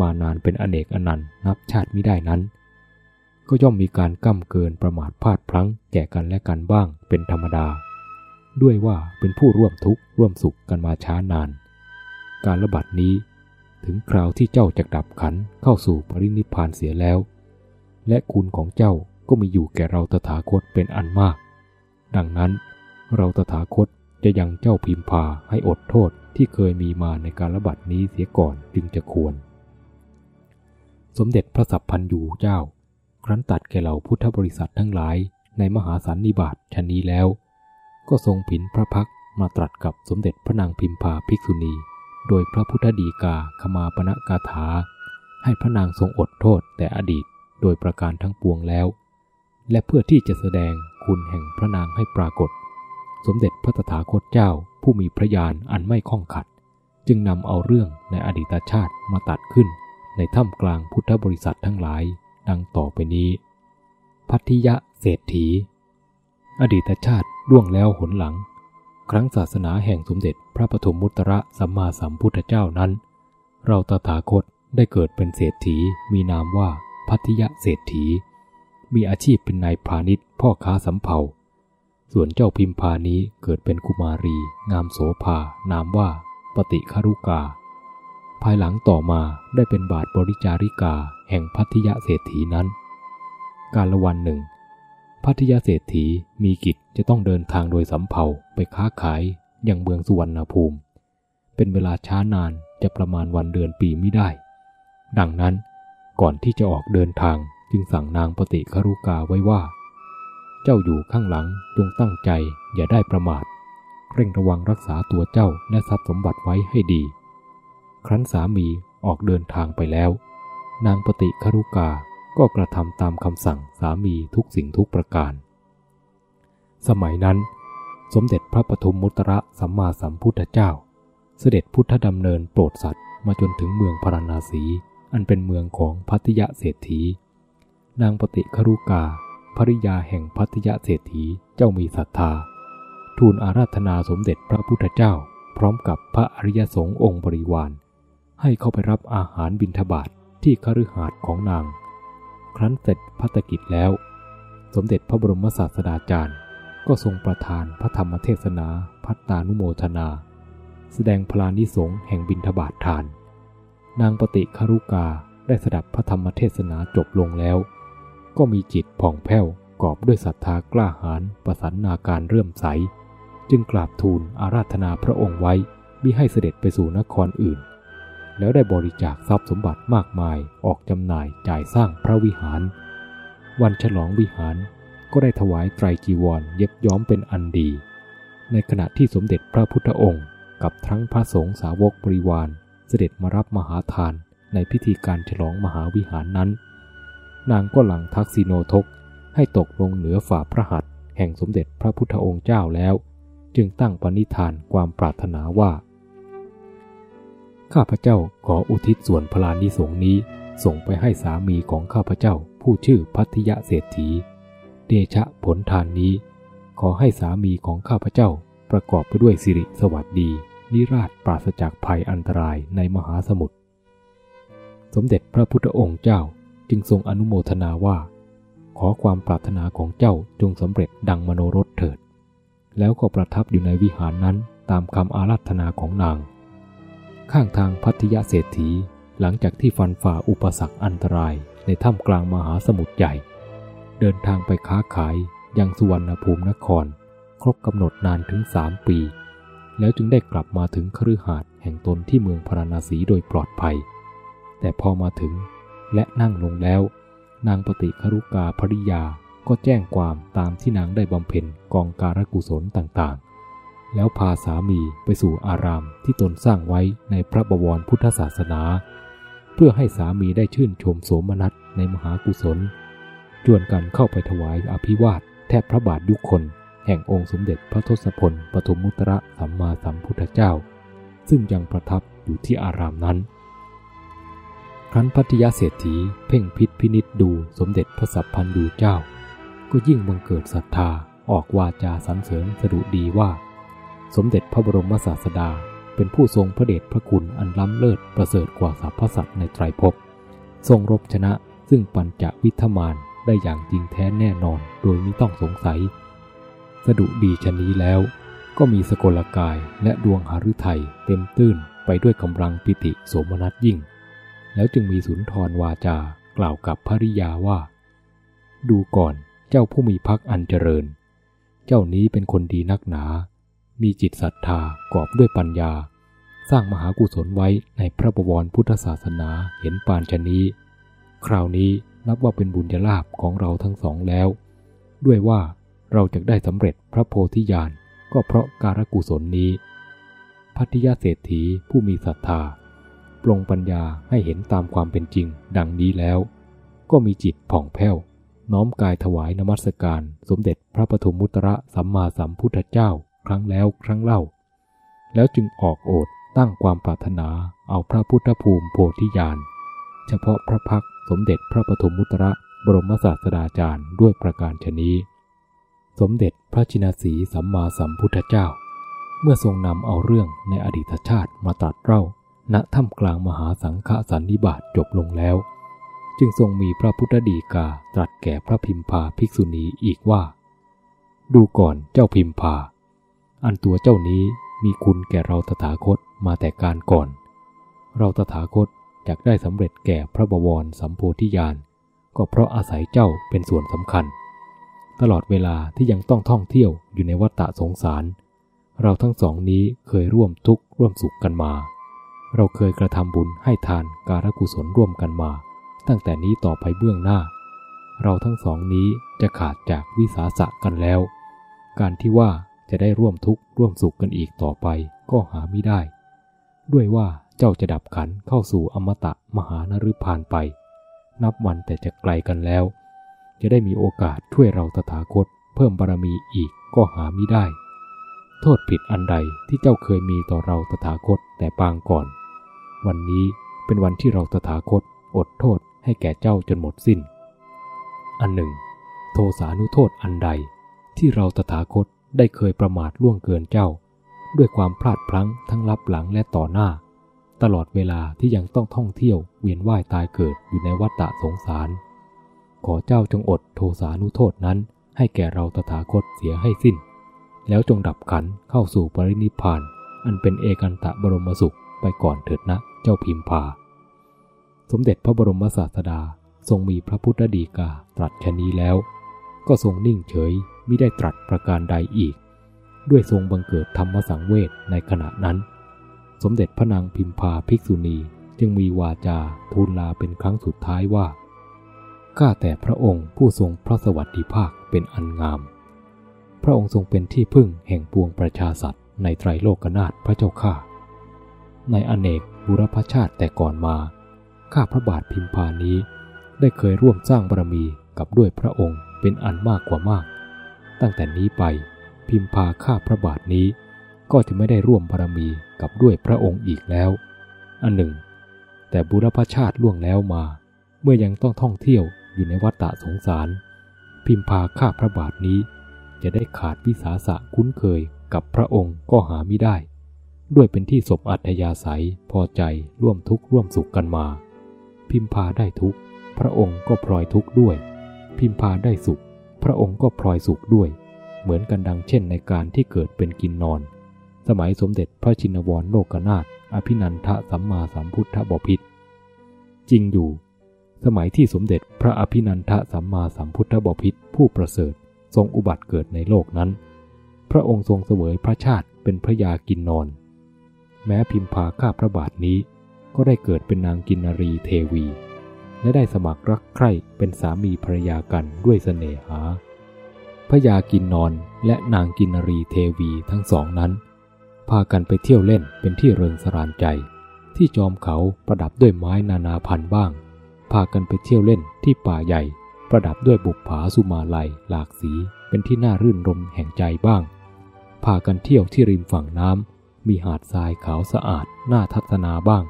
มานานเป็นอเนกอนันต์นับชาติไม่ได้นั้น ก็ย่อมมีการก้ำเกินประมาทพลาดพลั้งแก่กันและกันบ้างเป็นธรรมดา ด้วยว่าเป็นผู้ร่วมทุกข์ร่วมสุขกันมาช้านาน การระบาดนี้ถึงคราวที่เจ้าจะดับขันเข้าสู่ปรินิพานเสียแล้ว และคุณของเจ้าก็มีอยู่แก่เราตถาคตเป็นอันมาก ดังนั้น เราตถาคตจะยังเจ้าพิมพาให้อดโทษที่เคยมีมาในการระบาดนี้เสียก่อนจึงจะควร สมเด็จพระสัพพันยูเจ้า ครั้นตัดแก่เหล่าพุทธบริษัททั้งหลายในมหาสันนิบาตชนนี้แล้ว ก็ทรงผินพระพักมาตรัสกับสมเด็จพระนางพิมพาภิกษุณี โดยพระพุทธดีกาขมาปณะกาถา ให้พระนางทรงอดโทษแต่อดีตโดยประการทั้งปวงแล้ว และเพื่อที่จะแสดง คุณแห่งพระนางให้ปรากฏ สมเด็จพระตถาคตเจ้าผู้มีพระญาณอันไม่ข้องขัด จึงนำเอาเรื่องในอดีตชาติมาตัดขึ้น ในถ้ำกลางพุทธบริษัททั้งหลาย ดังต่อไปนี้ พัทธิยะเศรษฐี อดีตชาติล่วงแล้วหนหลัง ครั้งศาสนาแห่งสมเด็จพระปฐมมุตระสัมมาสัมพุทธเจ้านั้น เราตถาคตได้เกิดเป็นเศรษฐีมีนามว่าพัทธิยะเศรษฐี มีอาชีพเป็นนายพาณิชย์พ่อค้าสำเภา ส่วนเจ้าพิมพานี้เกิดเป็นกุมารี งามโสภา นามว่า ปฏิคารุกา ภายหลังต่อมาได้เป็นบาทบริจาริกาแห่งพัทยะเศรษฐีนั้น การละวันหนึ่ง พัทยาเศรษฐีมีกิจจะต้องเดินทางโดยสำเภาไปค้าขายยังเมืองสุวรรณภูมิ เป็นเวลาช้านานจะประมาณวันเดือนปีไม่ได้ ดังนั้นก่อนที่จะออกเดินทาง จึงสั่งนางปฏิคารุกาไว้ว่า เจ้าอยู่ข้างหลังจงตั้งใจอย่าได้ประมาท เร่งระวังรักษาตัวเจ้าและทรัพย์สมบัติไว้ให้ดี ครั้นสามีออกเดินทางไปแล้ว นางปฏิคารุกาก็กระทำตามคำสั่งสามีทุกสิ่งทุกประการ สมัยนั้น สมเด็จพระปฐุมมุตระสัมมาสัมพุทธเจ้า เสด็จพุทธดำเนินโปรดสัตว์มาจนถึงเมืองพาราณสี อันเป็นเมืองของพัทยะเศรษฐี นางปฏิครุกาภริยาแห่งพัทยเศรษฐีเจ้ามีศรัทธา ทูลอาราธนาสมเด็จพระพุทธเจ้า พร้อมกับพระอริยสงฆ์องค์บริวาร ให้เข้าไปรับอาหารบิณฑบาตทที่คฤหาสน์ของนาง ครั้นเสร็จพัฒกิจแล้ว สมเด็จพระบรมศาสดาจารย์ ก็ทรงประทานพระธรรมเทศนาพัตตานุโมทนา แสดงพลานิสงแห่งบินทบาททาน นางปฏิคารุกาได้สดับพระธรรมเทศนาจบลงแล้ว ก็มีจิตผ่องแผ้วกอบด้วยศรัทธากล้าหาญประสันนาการเรื่มใส จึงกราบทูลอาราธนาพระองค์ไว้มิให้เสด็จไปสู่นครอื่น แล้วได้บริจาคทรัพย์สมบัติมากมายออกจำหน่ายจ่ายสร้างพระวิหาร วันฉลองวิหารก็ได้ถวายไตรจีวรเย็บย้อมเป็นอันดี ในขณะที่สมเด็จพระพุทธองค์กับทั้งพระสงฆ์สาวกบริวาร เสด็จมารับมหาทานในพิธีการฉลองมหาวิหารนั้น นางก็หลังทักษิโนทกให้ตกลงเหนือฝ่าพระหัตถ์แห่งสมเด็จพระพุทธองค์เจ้าแล้ว จึงตั้งปณิธานความปรารถนาว่า ข้าพเจ้าขออุทิศส่วนพลานิสงนี้ส่งไปให้สามีของข้าพเจ้าผู้ชื่อพัทยะเศรษฐี เดชะผลทานนี้ ขอให้สามีของข้าพเจ้าประกอบไปด้วยสิริสวัสดี นิราชปราศจากภัยอันตรายในมหาสมุทร สมเด็จพระพุทธองค์เจ้า จึงทรงอนุโมทนาว่า ขอความปรารถนาของเจ้าจงสำเร็จดังมโนรสเถิด แล้วก็ประทับอยู่ในวิหารนั้นตามคำอาราธนาของนาง ข้างทางพัทยาเศรษฐีหลังจากที่ฟันฝ่าอุปสรรคอันตรายในถ้ำกลางมหาสมุทรใหญ่ เดินทางไปค้าขายยังสุวรรณภูมินคร ครบกำหนดนานถึงสามปี แล้วจึงได้กลับมาถึงคฤหาสน์แห่งตนที่เมืองพาราณสีโดยปลอดภัย แต่พอมาถึง และนั่งลงแล้ว นางปฏิครุกาภริยาก็แจ้งความตามที่นางได้บำเพ็ญกองการกุศลต่างๆ แล้วพาสามีไปสู่อารามที่ตนสร้างไว้ในพระบวรพุทธศาสนา เพื่อให้สามีได้ชื่นชมโสมนัสในมหากุศลจวนกันเข้าไปถวายอภิวาทแทบพระบาทยุคนแห่งองค์สมเด็จพระทศพลปฐมมุตระสัมมาสัมพุทธเจ้า ซึ่งยังประทับอยู่ที่อารามนั้น ครั้นพัทยาเศรษฐีเพ่งพิษพินิษดูสมเด็จพระสัพพันยูเจ้า ก็ยิ่งบังเกิดศรัทธาออกวาจาสรรเสริญสดุดีว่า สมเด็จพระบรมศาสดา เป็นผู้ทรงพระเดชพระคุณอันล้ำเลิศประเสริฐกว่าสรรพสัตว์ในไตรภพทรงรบชนะซึ่งปัญจวิทมานได้อย่างจริงแท้แน่นอนโดยไม่ต้องสงสัย สดุดีชนี้แล้ว ก็มีสกลกายและดวงหฤทัยเต็มตื้นไปด้วยกำลังปิติโสมนัสยิ่ง แล้วจึงมีสุนทรวาจา กล่าวกับภริยาว่า ดูก่อนเจ้าผู้มีพักอันเจริญ เจ้านี้เป็นคนดีนักหนา มีจิตศรัทธากอบด้วยปัญญา สร้างมหากุศลไว้ในพระบวรพุทธศาสนาเห็นปานชนี้ คราวนี้นับว่าเป็นบุญญาลาภของเราทั้งสองแล้ว ด้วยว่าเราจะได้สำเร็จพระโพธิญาณก็เพราะการกุศลนี้ พัทยาเศรษฐีผู้มีศรัทธา ปรงปัญญาให้เห็นตามความเป็นจริง ดังนี้แล้ว ก็มีจิตผ่องแผ้ว น้อมกายถวายนมัสการ สมเด็จพระปฐมมุตระสัมมาสัมพุทธเจ้า ครั้งแล้วครั้งเล่า แล้วจึงออกโอดตั้งความปรารถนาเอาพระพุทธภูมิโพธิญาณเฉพาะพระพักสมเด็จพระปฐมมุตระบรมศาสดาจารย์ด้วยประการชนี้ สมเด็จพระชินสีสัมมาสัมพุทธเจ้า เมื่อทรงนำเอาเรื่องในอดีตชาติมาตรัสเล่า ณถ้ำกลางมหาสังฆสันนิบาตจบลงแล้ว จึงทรงมีพระพุทธดีกาตรัสแก่พระพิมพาภิกษุณีอีกว่า ดูก่อนเจ้าพิมพา อันตัวเจ้านี้มีคุณแก่เราตถาคตมาแต่การก่อน เราตถาคตจากได้สำเร็จแก่พระบวรสัมโพธิญาณก็เพราะอาศัยเจ้าเป็นส่วนสำคัญ ตลอดเวลาที่ยังต้องท่องเที่ยวอยู่ในวัฏฏะสงสาร เราทั้งสองนี้เคยร่วมทุกข์ร่วมสุขกันมา เราเคยกระทำบุญให้ทานการกุศลร่วมกันมา ตั้งแต่นี้ต่อไปเบื้องหน้า เราทั้งสองนี้จะขาดจากวิสาสะกันแล้ว การที่ว่าจะได้ร่วมทุกข์ร่วมสุขกันอีกต่อไปก็หาไม่ได้ ด้วยว่าเจ้าจะดับขันเข้าสู่อมตะมหานฤพานไป นับวันแต่จะไกลกันแล้ว จะได้มีโอกาสช่วยเราตถาคต เพิ่มบารมีอีกก็หาไม่ได้ โทษผิดอันใดที่เจ้าเคยมีต่อเราตถาคตแต่ปางก่อน วันนี้เป็นวันที่เราตถาคตอดโทษให้แก่เจ้าจนหมดสิ้น อันหนึ่ง โทสานุโทษอันใด ที่เราตถาคตได้เคยประมาทล่วงเกินเจ้า ด้วยความพลาดพลั้งทั้งลับหลังและต่อหน้า ตลอดเวลาที่ยังต้องท่องเที่ยวเวียนว่ายตายเกิดอยู่ในวัฏฏะสงสาร ขอเจ้าจงอดโทสานุโทษนั้น ให้แก่เราตถาคตเสียให้สิ้น แล้วจงดับขันเข้าสู่ปรินิพาน อันเป็นเอกันตะบรมสุขไปก่อนเถิดนะ เจ้าพิมพา สมเด็จพระบรมศาสดาทรงมีพระพุทธดีกาตรัสชนี้แล้ว ก็ทรงนิ่งเฉยไม่ได้ตรัสประการใดอีก ด้วยทรงบังเกิดธรรมสังเวชในขณะนั้น สมเด็จพระนางพิมพาภิกษุณีจึงมีวาจาทูลลาเป็นครั้งสุดท้ายว่าข้าแต่พระองค์ผู้ทรงพระสวัสดิภาคเป็นอันงาม พระองค์ทรงเป็นที่พึ่งแห่งปวงประชาสัตว์ในไตรโลกนาถพระเจ้าข้าในอเนก บุรพชาติแต่ก่อนมา ข้าพระบาทพิมพานี้ ได้เคยร่วมสร้างบารมีกับด้วยพระองค์เป็นอันมากกว่ามาก ตั้งแต่นี้ไปพิมพาข้าพระบาทนี้ ก็จะไม่ได้ร่วมบารมีกับด้วยพระองค์อีกแล้ว อันหนึ่ง แต่บุรพชาติล่วงแล้วมา เมื่อยังต้องท่องเที่ยวอยู่ในวัฏฏะสงสาร พิมพาข้าพระบาทนี้ จะได้ขาดวิสาสะคุ้นเคยกับพระองค์ก็หาไม่ได้ ด้วยเป็นที่สบอัธยาศัยพอใจร่วมทุกข์ร่วมสุขกันมา พิมพาได้ทุกข์ พระองค์ก็พลอยทุกข์ด้วย พิมพาได้สุข พระองค์ก็พลอยสุขด้วย เหมือนกันดังเช่นในการที่เกิดเป็นกินนอน สมัยสมเด็จพระชินวรโลกนาถอภินันทะสัมมาสัมพุทธบพิษจริงอยู่ สมัยที่สมเด็จพระอภินันทะสัมมาสัมพุทธบพิตรผู้ประเสริฐทรงอุบัติเกิดในโลกนั้น พระองค์ทรงเสวยพระชาติเป็นพระยากินนอน แม้พิมพาข้าพระบาทนี้ ก็ได้เกิดเป็นนางกินรีเทวี และได้สมัครรักใคร่เป็นสามีภรรยากันด้วยเสน่หาพระยากินนอนและนางกินรีเทวีทั้งสองนั้น พากันไปเที่ยวเล่นเป็นที่เริงสรานใจ ที่จอมเขาประดับด้วยไม้นานาพันธุ์บ้าง พากันไปเที่ยวเล่นที่ป่าใหญ่ ประดับด้วยบุปผาสุมาลัยหลากสีเป็นที่น่ารื่นรมแห่งใจบ้าง พากันเที่ยวที่ริมฝั่งน้ำ มีหาดทรายขาวสะอาดน่าทัศนาบ้าง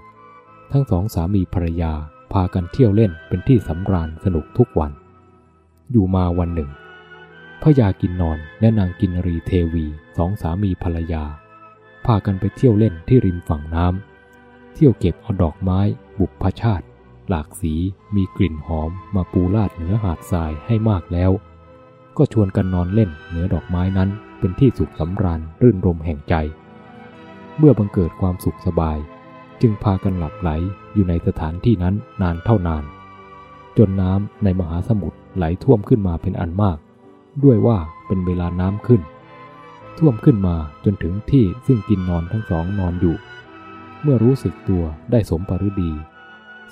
ทั้งสองสามีภรรยาพากันเที่ยวเล่นเป็นที่สำราญสนุกทุกวัน อยู่มาวันหนึ่งพระยากินนอนและนางกินรีเทวีสองสามีภรรยา พากันไปเที่ยวเล่นที่ริมฝั่งน้ำเที่ยวเก็บเอาดอกไม้ บุพชาติ หลากสีมีกลิ่นหอมมาปูลาดเหนือหาดทรายให้มากแล้ว ก็ชวนกันนอนเล่นเหนือดอกไม้นั้นเป็นที่สุขสำราญรื่นรมแห่งใจ เมื่อบังเกิดความสุขสบาย จึงพากันหลับไหลอยู่ในสถานที่นั้นนานเท่านาน จนน้ำในมหาสมุทรไหลท่วมขึ้นมาเป็นอันมาก ด้วยว่าเป็นเวลาน้ำขึ้น ท่วมขึ้นมาจนถึงที่ซึ่งกินนอนทั้งสองนอนอยู่ เมื่อรู้สึกตัวได้สมปรดี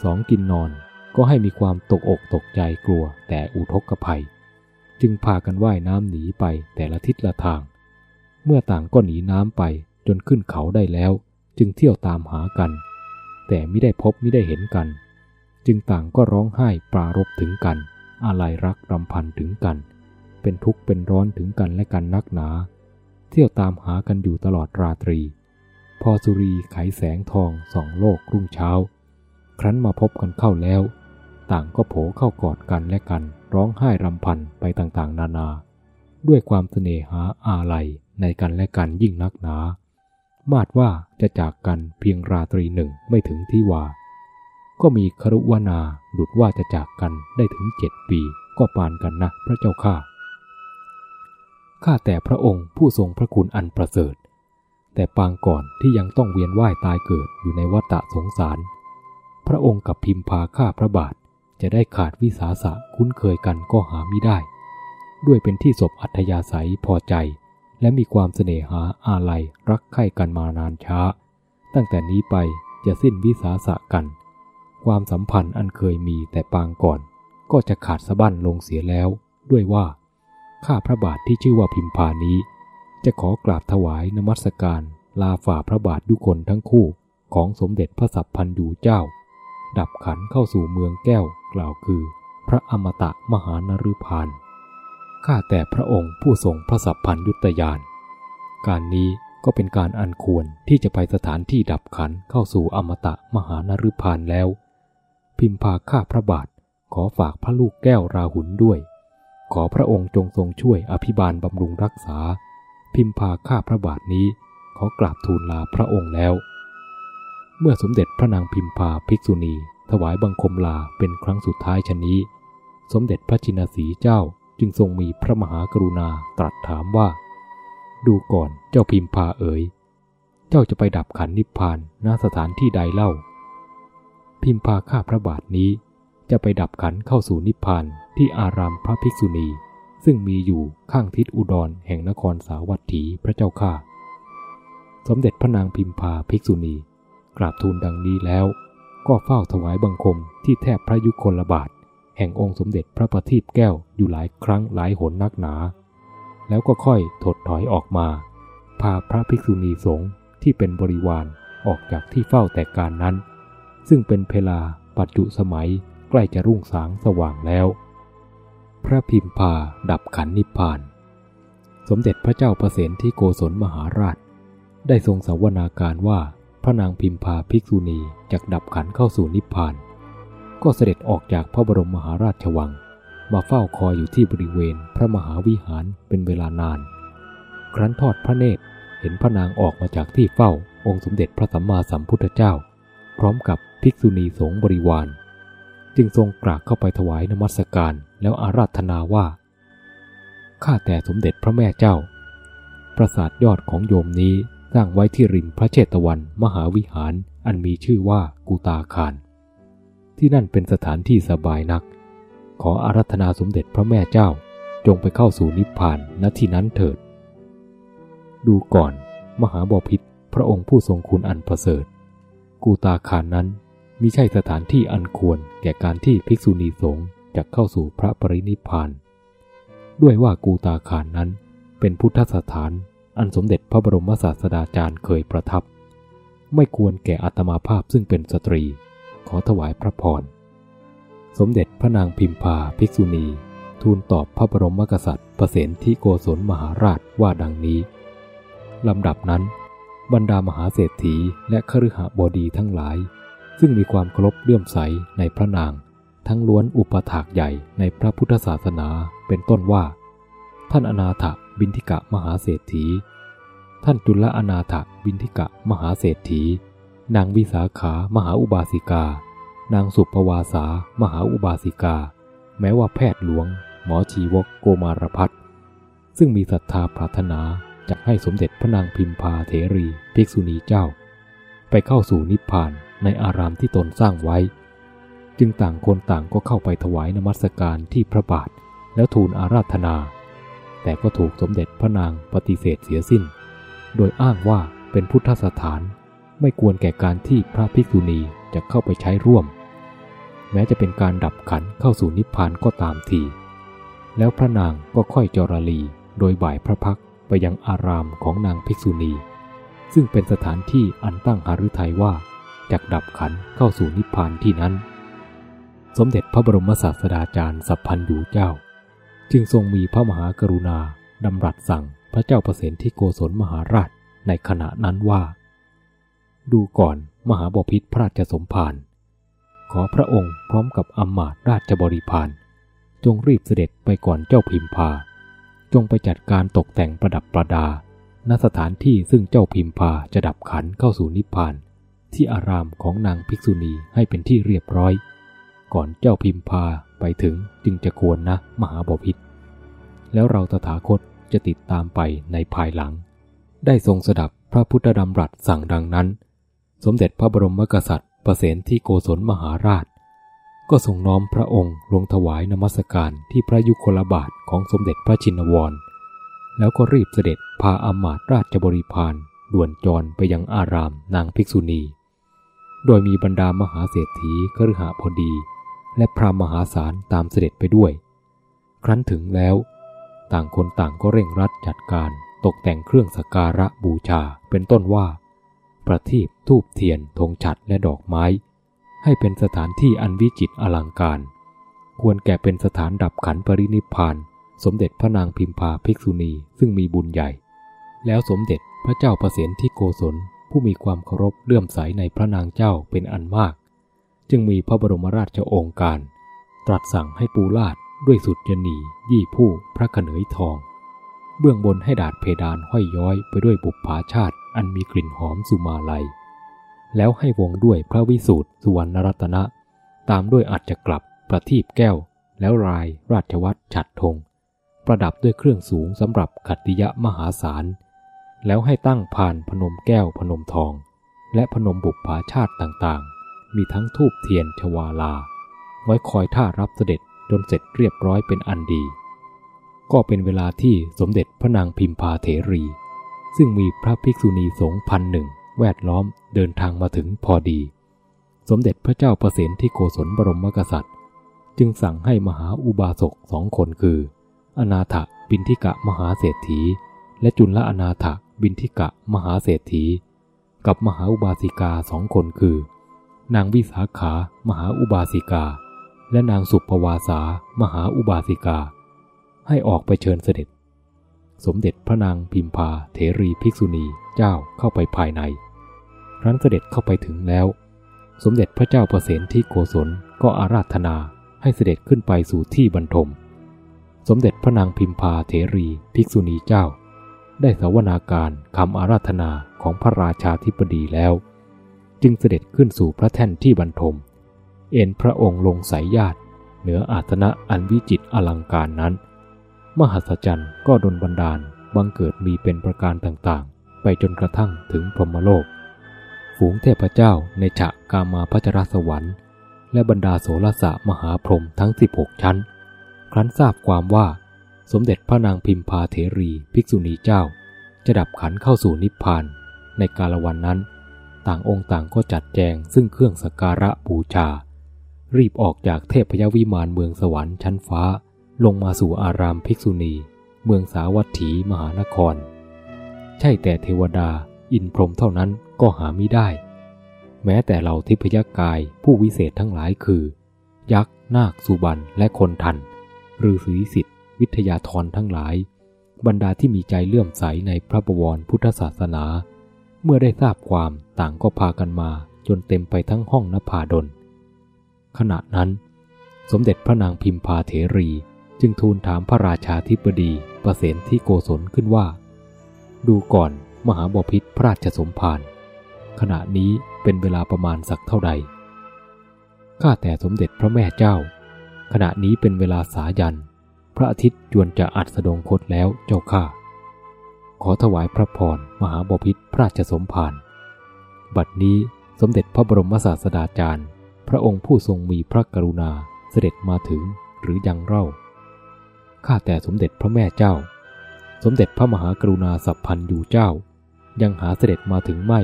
สองกินนอนก็ให้มีความตกอกตกใจกลัวแต่อุทกภัย จึงพากันว่ายน้ำหนีไปแต่ละทิศละทาง เมื่อต่างก็หนีน้ำไป จนขึ้นเขาได้แล้ว จึงเที่ยวตามหากัน แต่ไม่ได้พบไม่ได้เห็นกัน จึงต่างก็ร้องไห้ปรารบถึงกัน อาลัยรักรำพันถึงกัน เป็นทุกข์เป็นร้อนถึงกันและกันนักหนา เที่ยวตามหากันอยู่ตลอดราตรี พอสุรีไขแสงทองส่องโลกรุ่งเช้า ครั้นมาพบกันเข้าแล้ว ต่างก็โผเข้ากอดกันและกัน ร้องไห้รำพันไปต่างๆ นานา ด้วยความเสน่หาอาลัยในกันและกันยิ่งนักหนา มาดว่าจะจากกันเพียงราตรีหนึ่งไม่ถึงที่ว่าก็มีครุวนาดุดว่าจะจากกันได้ถึงเจ็ดปีก็ปานกันนะพระเจ้าข้าข้าแต่พระองค์ผู้ทรงพระคุณอันประเสริฐ แต่ปางก่อนที่ยังต้องเวียนว่ายตายเกิดอยู่ในวัฏสงสาร พระองค์กับพิมพาข้าพระบาทจะได้ขาดวิสาสะคุ้นเคยกันก็หาไม่ได้ ด้วยเป็นที่ศพอัธยาศัยพอใจ และมีความเสน่หาอาลัยรักใคร่กันมานานช้า ตั้งแต่นี้ไปจะสิ้นวิสาสะกัน ความสัมพันธ์อันเคยมีแต่ปางก่อน ก็จะขาดสะบั้นลงเสียแล้ว ด้วยว่า ข้าพระบาทที่ชื่อว่าพิมพานี้ จะขอกราบถวายนมัสการลาฝ่าพระบาทยุคนทั้งคู่ของสมเด็จพระสัพพันยูเจ้า ดับขันเข้าสู่เมืองแก้วกล่าวคือ พระอมตะมหานรุพาน ข้าแต่พระองค์ผู้ทรงพระสัพพัญยุตยาน การนี้ก็เป็นการอันควรที่จะไปสถานที่ดับขันเข้าสู่อมตะมหานรุพานแล้ว พิมพาข้าพระบาทขอฝากพระลูกแก้วราหุลด้วย ขอพระองค์จงทรงช่วยอภิบาลบำรุงรักษา พิมพาข้าพระบาทนี้ขอกราบทูลลาพระองค์แล้ว เมื่อสมเด็จพระนางพิมพาภิกษุณี ถวายบังคมลาเป็นครั้งสุดท้ายชนี้ สมเด็จพระจินสีเจ้า จึงทรงมีพระมหากรุณาตรัสถามว่า ดูก่อนเจ้าพิมพาเอ๋ย เจ้าจะไปดับขันนิพพานณสถานที่ใดเล่า พิมพาข้าพระบาทนี้ จะไปดับขันเข้าสู่นิพพานที่อารามพระภิกษุณี ซึ่งมีอยู่ข้างทิศอุดรแห่งนครสาวัตถีพระเจ้าข้าสมเด็จพระนางพิมพาภิกษุณี กราบทูลดังนี้แล้ว ก็เฝ้าถวายบังคมที่แทบพระยุคลบาท แห่งองค์สมเด็จพระประทีปแก้วอยู่หลายครั้งหลายหนนักหนา แล้วก็ค่อยถดถอยออกมา พาพระภิกษุณีสงฆ์ที่เป็นบริวารออกจากที่เฝ้าแต่การนั้น ซึ่งเป็นเพลาปัจจุสมัยใกล้จะรุ่งสางสว่างแล้ว พระพิมพาดับขันนิพพาน สมเด็จพระเจ้าประเสนที่โกศลมหาราช ได้ทรงสวนาการว่าพระนางพิมพาภิกษุณีจะดับขันเข้าสู่นิพพาน ก็เสด็จออกจากพระบรมมหาราชวัง มาเฝ้าคอยอยู่ที่บริเวณพระมหาวิหารเป็นเวลานาน ครั้นทอดพระเนตรเห็นพระนางออกมาจากที่เฝ้าองค์สมเด็จพระสัมมาสัมพุทธเจ้า พร้อมกับภิกษุณีสงฆ์บริวาร จึงทรงกราบเข้าไปถวายนมัสการแล้วอาราธนาว่า ข้าแต่สมเด็จพระแม่เจ้า ปราสาทยอดของโยมนี้สร้างไว้ที่ริมพระเชตวันมหาวิหารอันมีชื่อว่ากูตาคาร ที่นั่นเป็นสถานที่สบายนัก ขออารัธนาสมเด็จพระแม่เจ้าจงไปเข้าสู่นิพพานณที่นั้นเถิด ดูก่อน มหาบพิษพระองค์ผู้ทรงคุณอันประเสริฐ กูตาคารนั้นมิใช่สถานที่อันควรแก่การที่ภิกษุณีสงฆ์จะเข้าสู่พระปรินิพพาน ด้วยว่ากูตาคารนั้นเป็นพุทธสถานอันสมเด็จพระบรมศาสดาจารย์เคยประทับ ไม่ควรแก่อัตมาภาพซึ่งเป็นสตรี ขอถวายพระพร สมเด็จพระนางพิมพาภิกษุณี ทูลตอบพระบรมกษัตริย์ประเสนที่โกศลมหาราชว่าดังนี้ ลำดับนั้น บรรดามหาเศรษฐีและคฤหบดีทั้งหลาย ซึ่งมีความเคารพเลื่อมใสในพระนาง ทั้งล้วนอุปถากใหญ่ในพระพุทธศาสนาเป็นต้นว่า ท่านอนาถบินทิกะมหาเศรษฐี ท่านจุลอนาถบินทิกะมหาเศรษฐี นางวิสาขามหาอุบาสิกา นางสุปวาสา มหาอุบาสิกา แม้ว่าแพทย์หลวง หมอชีวกโกมารพัฒซึ่งมีศรัทธาปรารถนาจะให้สมเด็จพระนางพิมพาเถรีภิกษุณีเจ้า ไปเข้าสู่นิพพานในอารามที่ตนสร้างไว้ จึงต่างคนต่างก็เข้าไปถวายนมัสการที่พระบาทแล้วทูลอาราธนา แต่ก็ถูกสมเด็จพระนางปฏิเสธเสียสิ้น โดยอ้างว่าเป็นพุทธสถาน ไม่ควรแก่การที่พระภิกษุณีจะเข้าไปใช้ร่วม แม้จะเป็นการดับขันเข้าสู่นิพพานก็ตามที แล้วพระนางก็ค่อยจรลีโดยบ่ายพระพักไปยังอารามของนางภิกษุณี ซึ่งเป็นสถานที่อันตั้งหฤทัยว่าจากดับขันเข้าสู่นิพพานที่นั้น สมเด็จพระบรมศาสดาจารย์สัพพันยูเจ้า จึงทรงมีพระมหากรุณาดำรัสสั่งพระเจ้าประสิทธิโกศลมหาราชในขณะนั้นว่า ดูก่อนมหาบพิษพระราชสมภาร ขอพระองค์พร้อมกับอมมาตราชบริพารจงรีบเสด็จไปก่อนเจ้าพิมพา จงไปจัดการตกแต่งประดับประดา ณสถานที่ซึ่งเจ้าพิมพาจะดับขันเข้าสู่นิพพาน ที่อารามของนางภิกษุณีให้เป็นที่เรียบร้อย ก่อนเจ้าพิมพาไปถึงจึงจะควรนะมหาบพิษแล้วเราตถาคตจะติดตามไปในภายหลัง ได้ทรงสดับพระพุทธดำรัสสั่งดังนั้น สมเด็จพระบรมกษัตริย์ประเสนที่โกศลมหาราช ก็ทรงน้อมพระองค์ลงถวายนมัสการที่พระยุคลบาทของสมเด็จพระชินวร แล้วก็รีบเสด็จพาอามาตราชบริพารด่วนจรไปยังอารามนางภิกษุณี โดยมีบรรดามหาเศรษฐีกฤหพอดี และพระมหาศาลตามเสด็จไปด้วย ครั้นถึงแล้ว ต่างคนต่างก็เร่งรัดจัดการตกแต่งเครื่องสักการะบูชาเป็นต้นว่า ประทีปทูบเทียนธงฉัดและดอกไม้ ให้เป็นสถานที่อันวิจิตรอลังการ ควรแก่เป็นสถานดับขันปรินิพาน สมเด็จพระนางพิมพาภิกษุณีซึ่งมีบุญใหญ่ แล้วสมเด็จพระเจ้าประสิทธิโกศลผู้มีความเคารพเลื่อมใสในพระนางเจ้าเป็นอันมาก จึงมีพระบรมราชโองการ ตรัสสั่งให้ปูลาดด้วยสุดยนียี่ผู้พระขเนยทอง เบื้องบนให้ดาดเพดานห้อยย้อยไปด้วยบุปผาชาติ อันมีกลิ่นหอมสุมาลัย แล้วให้วงด้วยพระวิสูตรสุวรรณรัตนะ ตามด้วยอัจจะกลับประทีปแก้ว แล้วรายราชวัตรฉัดธง ประดับด้วยเครื่องสูงสำหรับขัตติยะมหาศาล แล้วให้ตั้งพานพนมแก้วพนมทอง และพนมบุปผาชาติต่างๆ มีทั้งทูบเทียนชวาลา ไว้คอยท่ารับเสด็จจนเสร็จเรียบร้อยเป็นอันดี ก็เป็นเวลาที่สมเด็จพระนางพิมพาเถรี ซึ่งมีพระภิกษุณีสงฆ์พันหนึ่งแวดล้อมเดินทางมาถึงพอดี สมเด็จพระเจ้าประสิทธิโกศลบรมกษัตริย์ จึงสั่งให้มหาอุบาสกสองคนคือ อนาถบินทิกะมหาเศรษฐี และจุลอนาถบินทิกะมหาเศรษฐี กับมหาอุบาสิกาสองคนคือ นางวิสาขามหาอุบาสิกา และนางสุปวาสามหาอุบาสิกา ให้ออกไปเชิญเสด็จ สมเด็จพระนางพิมพาเถรีภิกษุณีเจ้าเข้าไปภายใน ครั้นเสด็จเข้าไปถึงแล้ว สมเด็จพระเจ้าประเสนที่โกศลก็อาราธนาให้เสด็จขึ้นไปสู่ที่บรรทม สมเด็จพระนางพิมพาเถรีภิกษุณีเจ้า ได้สวนาการคำอาราธนาของพระราชาธิบดีแล้ว จึงเสด็จขึ้นสู่พระแท่นที่บรรทม เอ็นพระองค์ลงสายญาติ เหนืออาสนะอันวิจิตอลังการนั้น มหัศจรรย์ก็ดนบันดาลบังเกิดมีเป็นประการต่างๆ ไปจนกระทั่งถึงพรหมโลก ฝูงเทพเจ้าในฉะกามาพัชรสวรรค์ และบรรดาโสรสะมหาพรหมทั้ง 16 ชั้น ครั้นทราบความว่า สมเด็จพระนางพิมพาเถรีภิกษุณีเจ้า จะดับขันเข้าสู่นิพพาน ในกาลวันนั้น ต่างองค์ต่างก็จัดแจงซึ่งเครื่องสักการะบูชา รีบออกจากเทพยวิมานเมืองสวรรค์ชั้นฟ้า ลงมาสู่อารามภิกษุณี เมืองสาวัตถีมหานคร ใช่แต่เทวดาอินพรหมเท่านั้นก็หาไม่ได้ แม้แต่เราทิพยากายผู้วิเศษทั้งหลายคือ ยักษ์ นาคสุบันและคนทันฤาษีสิทธิ์วิทยาธรทั้งหลาย บรรดาที่มีใจเลื่อมใสในพระบวรพุทธศาสนา เมื่อได้ทราบความต่างก็พากันมาจนเต็มไปทั้งห้องนภาดลขณะนั้น สมเด็จพระนางพิมพาเถรี จึงทูลถามพระราชาธิบดีประเสนที่โกศลขึ้นว่า ดูก่อนมหาบพิษพระราชสมภารขณะนี้เป็นเวลาประมาณสักเท่าใด ข้าแต่สมเด็จพระแม่เจ้า ขณะนี้เป็นเวลาสายัน พระอาทิตย์จวนจะอัดสดงคตแล้วเจ้าข้า ขอถวายพระพรมหาบพิษพระราชสมภารบัดนี้สมเด็จพระบรมศาสดาจารย์ พระองค์ผู้ทรงมีพระกรุณาเสด็จมาถึงหรือยังเล่า ข้าแต่สมเด็จพระแม่เจ้า สมเด็จพระมหากรุณาสัพพันยูเจ้า ยังหาเสด็จมาถึงไม่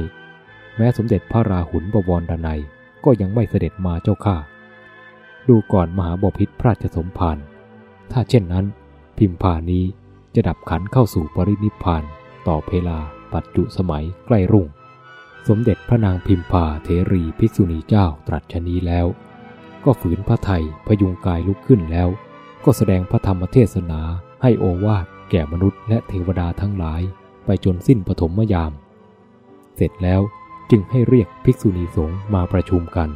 แม้สมเด็จพระราหุลบวรดนัยก็ยังไม่เสด็จมาเจ้าข้า ดูก่อนมหาบพิษพระราชสมภาร ถ้าเช่นนั้น พิมพานี้จะดับขันเข้าสู่ปรินิพานต่อเพลาปัจจุสมัยใกล้รุ่ง สมเด็จพระนางพิมพาเทรีภิกษุณีเจ้าตรัสชนี้แล้ว ก็ฝืนพระไทยพยุงกายลุกขึ้นแล้ว ก็แสดงพระธรรมเทศนาให้โอวาทแก่มนุษย์และเทวดาทั้งหลายไปจนสิ้นปฐมยาม เสร็จแล้วจึงให้เรียกภิกษุณีสงฆ์มาประชุมกัน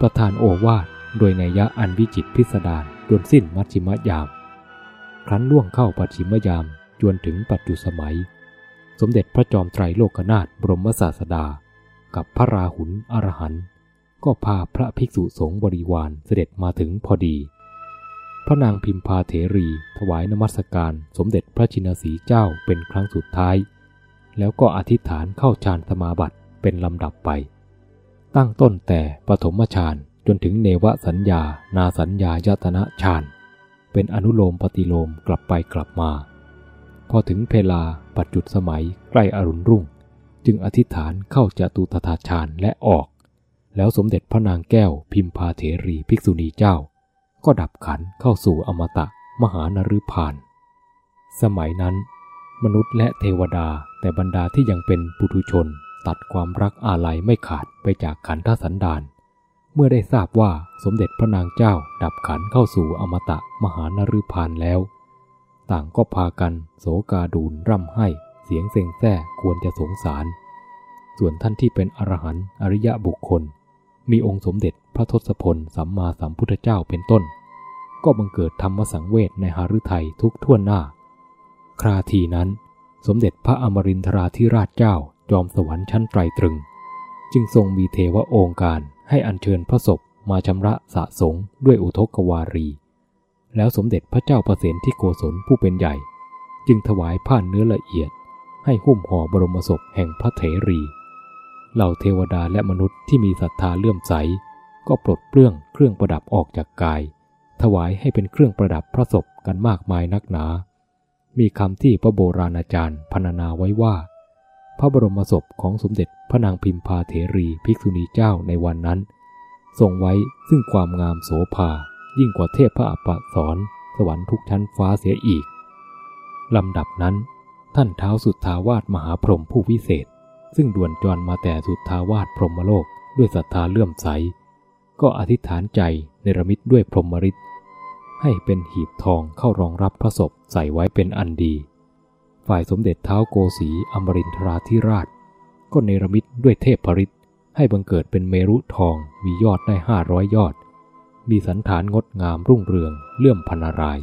ประธานโอวาทโดยนัยยะอันวิจิตพิสดารจนสิ้นมัชชิมยาม ครั้นล่วงเข้าปัจฉิมยามจวนถึงปัจจุสมัย สมเด็จพระจอมไตรโลกนาถบรมศาสดา กับพระราหุลอรหันต์ก็พาพระภิกษุสงฆ์บริวารเสด็จมาถึงพอดี พระนางพิมพาเถรี ถวายนมัสการสมเด็จพระชินสีเจ้าเป็นครั้งสุดท้าย แล้วก็อธิษฐานเข้าฌานสมาบัติเป็นลำดับไป ตั้งต้นแต่ปฐมฌานจนถึงเนวสัญญา นาสัญญายตนะฌาน เป็นอนุโลมปฏิโลมกลับไปกลับมา พอถึงเพลาปัจจุดสมัยใกล้อรุณรุ่ง จึงอธิษฐานเข้าจตุตถาฌานและออก แล้วสมเด็จพระนางแก้วพิมพาเถรีภิกษุณีเจ้า ก็ดับขันเข้าสู่อมตะมหานรุพาน สมัยนั้น มนุษย์และเทวดาแต่บรรดาที่ยังเป็นปุถุชน ตัดความรักอาลัยไม่ขาดไปจากขันธสันดาน เมื่อได้ทราบว่าสมเด็จพระนางเจ้าดับขันเข้าสู่อมตะมหานรุพานแล้ว ต่างก็พากันโศกาดูนร่ำให้เสียงเซ็งแซ่ควรจะสงสาร ส่วนท่านที่เป็นอรหันต์อริยะบุคคล มีองค์สมเด็จพระทศพลสัมมาสัมพุทธเจ้าเป็นต้น ก็บังเกิดธรรมสังเวชในหฤทัยทุกท่วนหน้า คราทีนั้น สมเด็จพระอมรินทราธิราชเจ้าจอมสวรรค์ชั้นไตรตรึง จึงทรงมีเทวโองการให้อัญเชิญพระศพมาชำระสะสงด้วยอุทกวารี แล้วสมเด็จพระเจ้าประเสนที่โกศลผู้เป็นใหญ่ จึงถวายผ้าเนื้อละเอียด ให้หุ้มห่อบรมศพแห่งพระเถรี เหล่าเทวดาและมนุษย์ที่มีศรัทธาเลื่อมใส ก็ปลดเปลื้องเครื่องประดับออกจากกาย ถวายให้เป็นเครื่องประดับพระศพกันมากมายนักหนา มีคำที่พระโบราณอาจารย์พรรณนาไว้ว่า พระบรมศพของสมเด็จพระนางพิมพาเถรีภิกษุณีเจ้าในวันนั้น ทรงไว้ซึ่งความงามโสภายิ่งกว่าเทพพระอัปสอนสวรรค์ทุกชั้นฟ้าเสียอีกลำดับนั้น ท่านเท้าสุดทาวาสมหาพรหมผู้วิเศษ ซึ่งด่วนจรมาแต่สุดทาวาสพรหมโลกด้วยศรัทธาเลื่อมใส ก็อธิษฐานใจในรมิดด้วยพรหมฤทธิ์ให้เป็นหีบทองเข้ารองรับพระศพใส่ไว้เป็นอันดี ฝ่ายสมเด็จเท้าโกสีอมรินทราธิราช ก็เนรมิตด้วยเทพปริตให้บังเกิดเป็นเมรุทองมียอดได้ห้าร้อยยอด มีสันฐานงดงามรุ่งเรืองเลื่อมพันาราย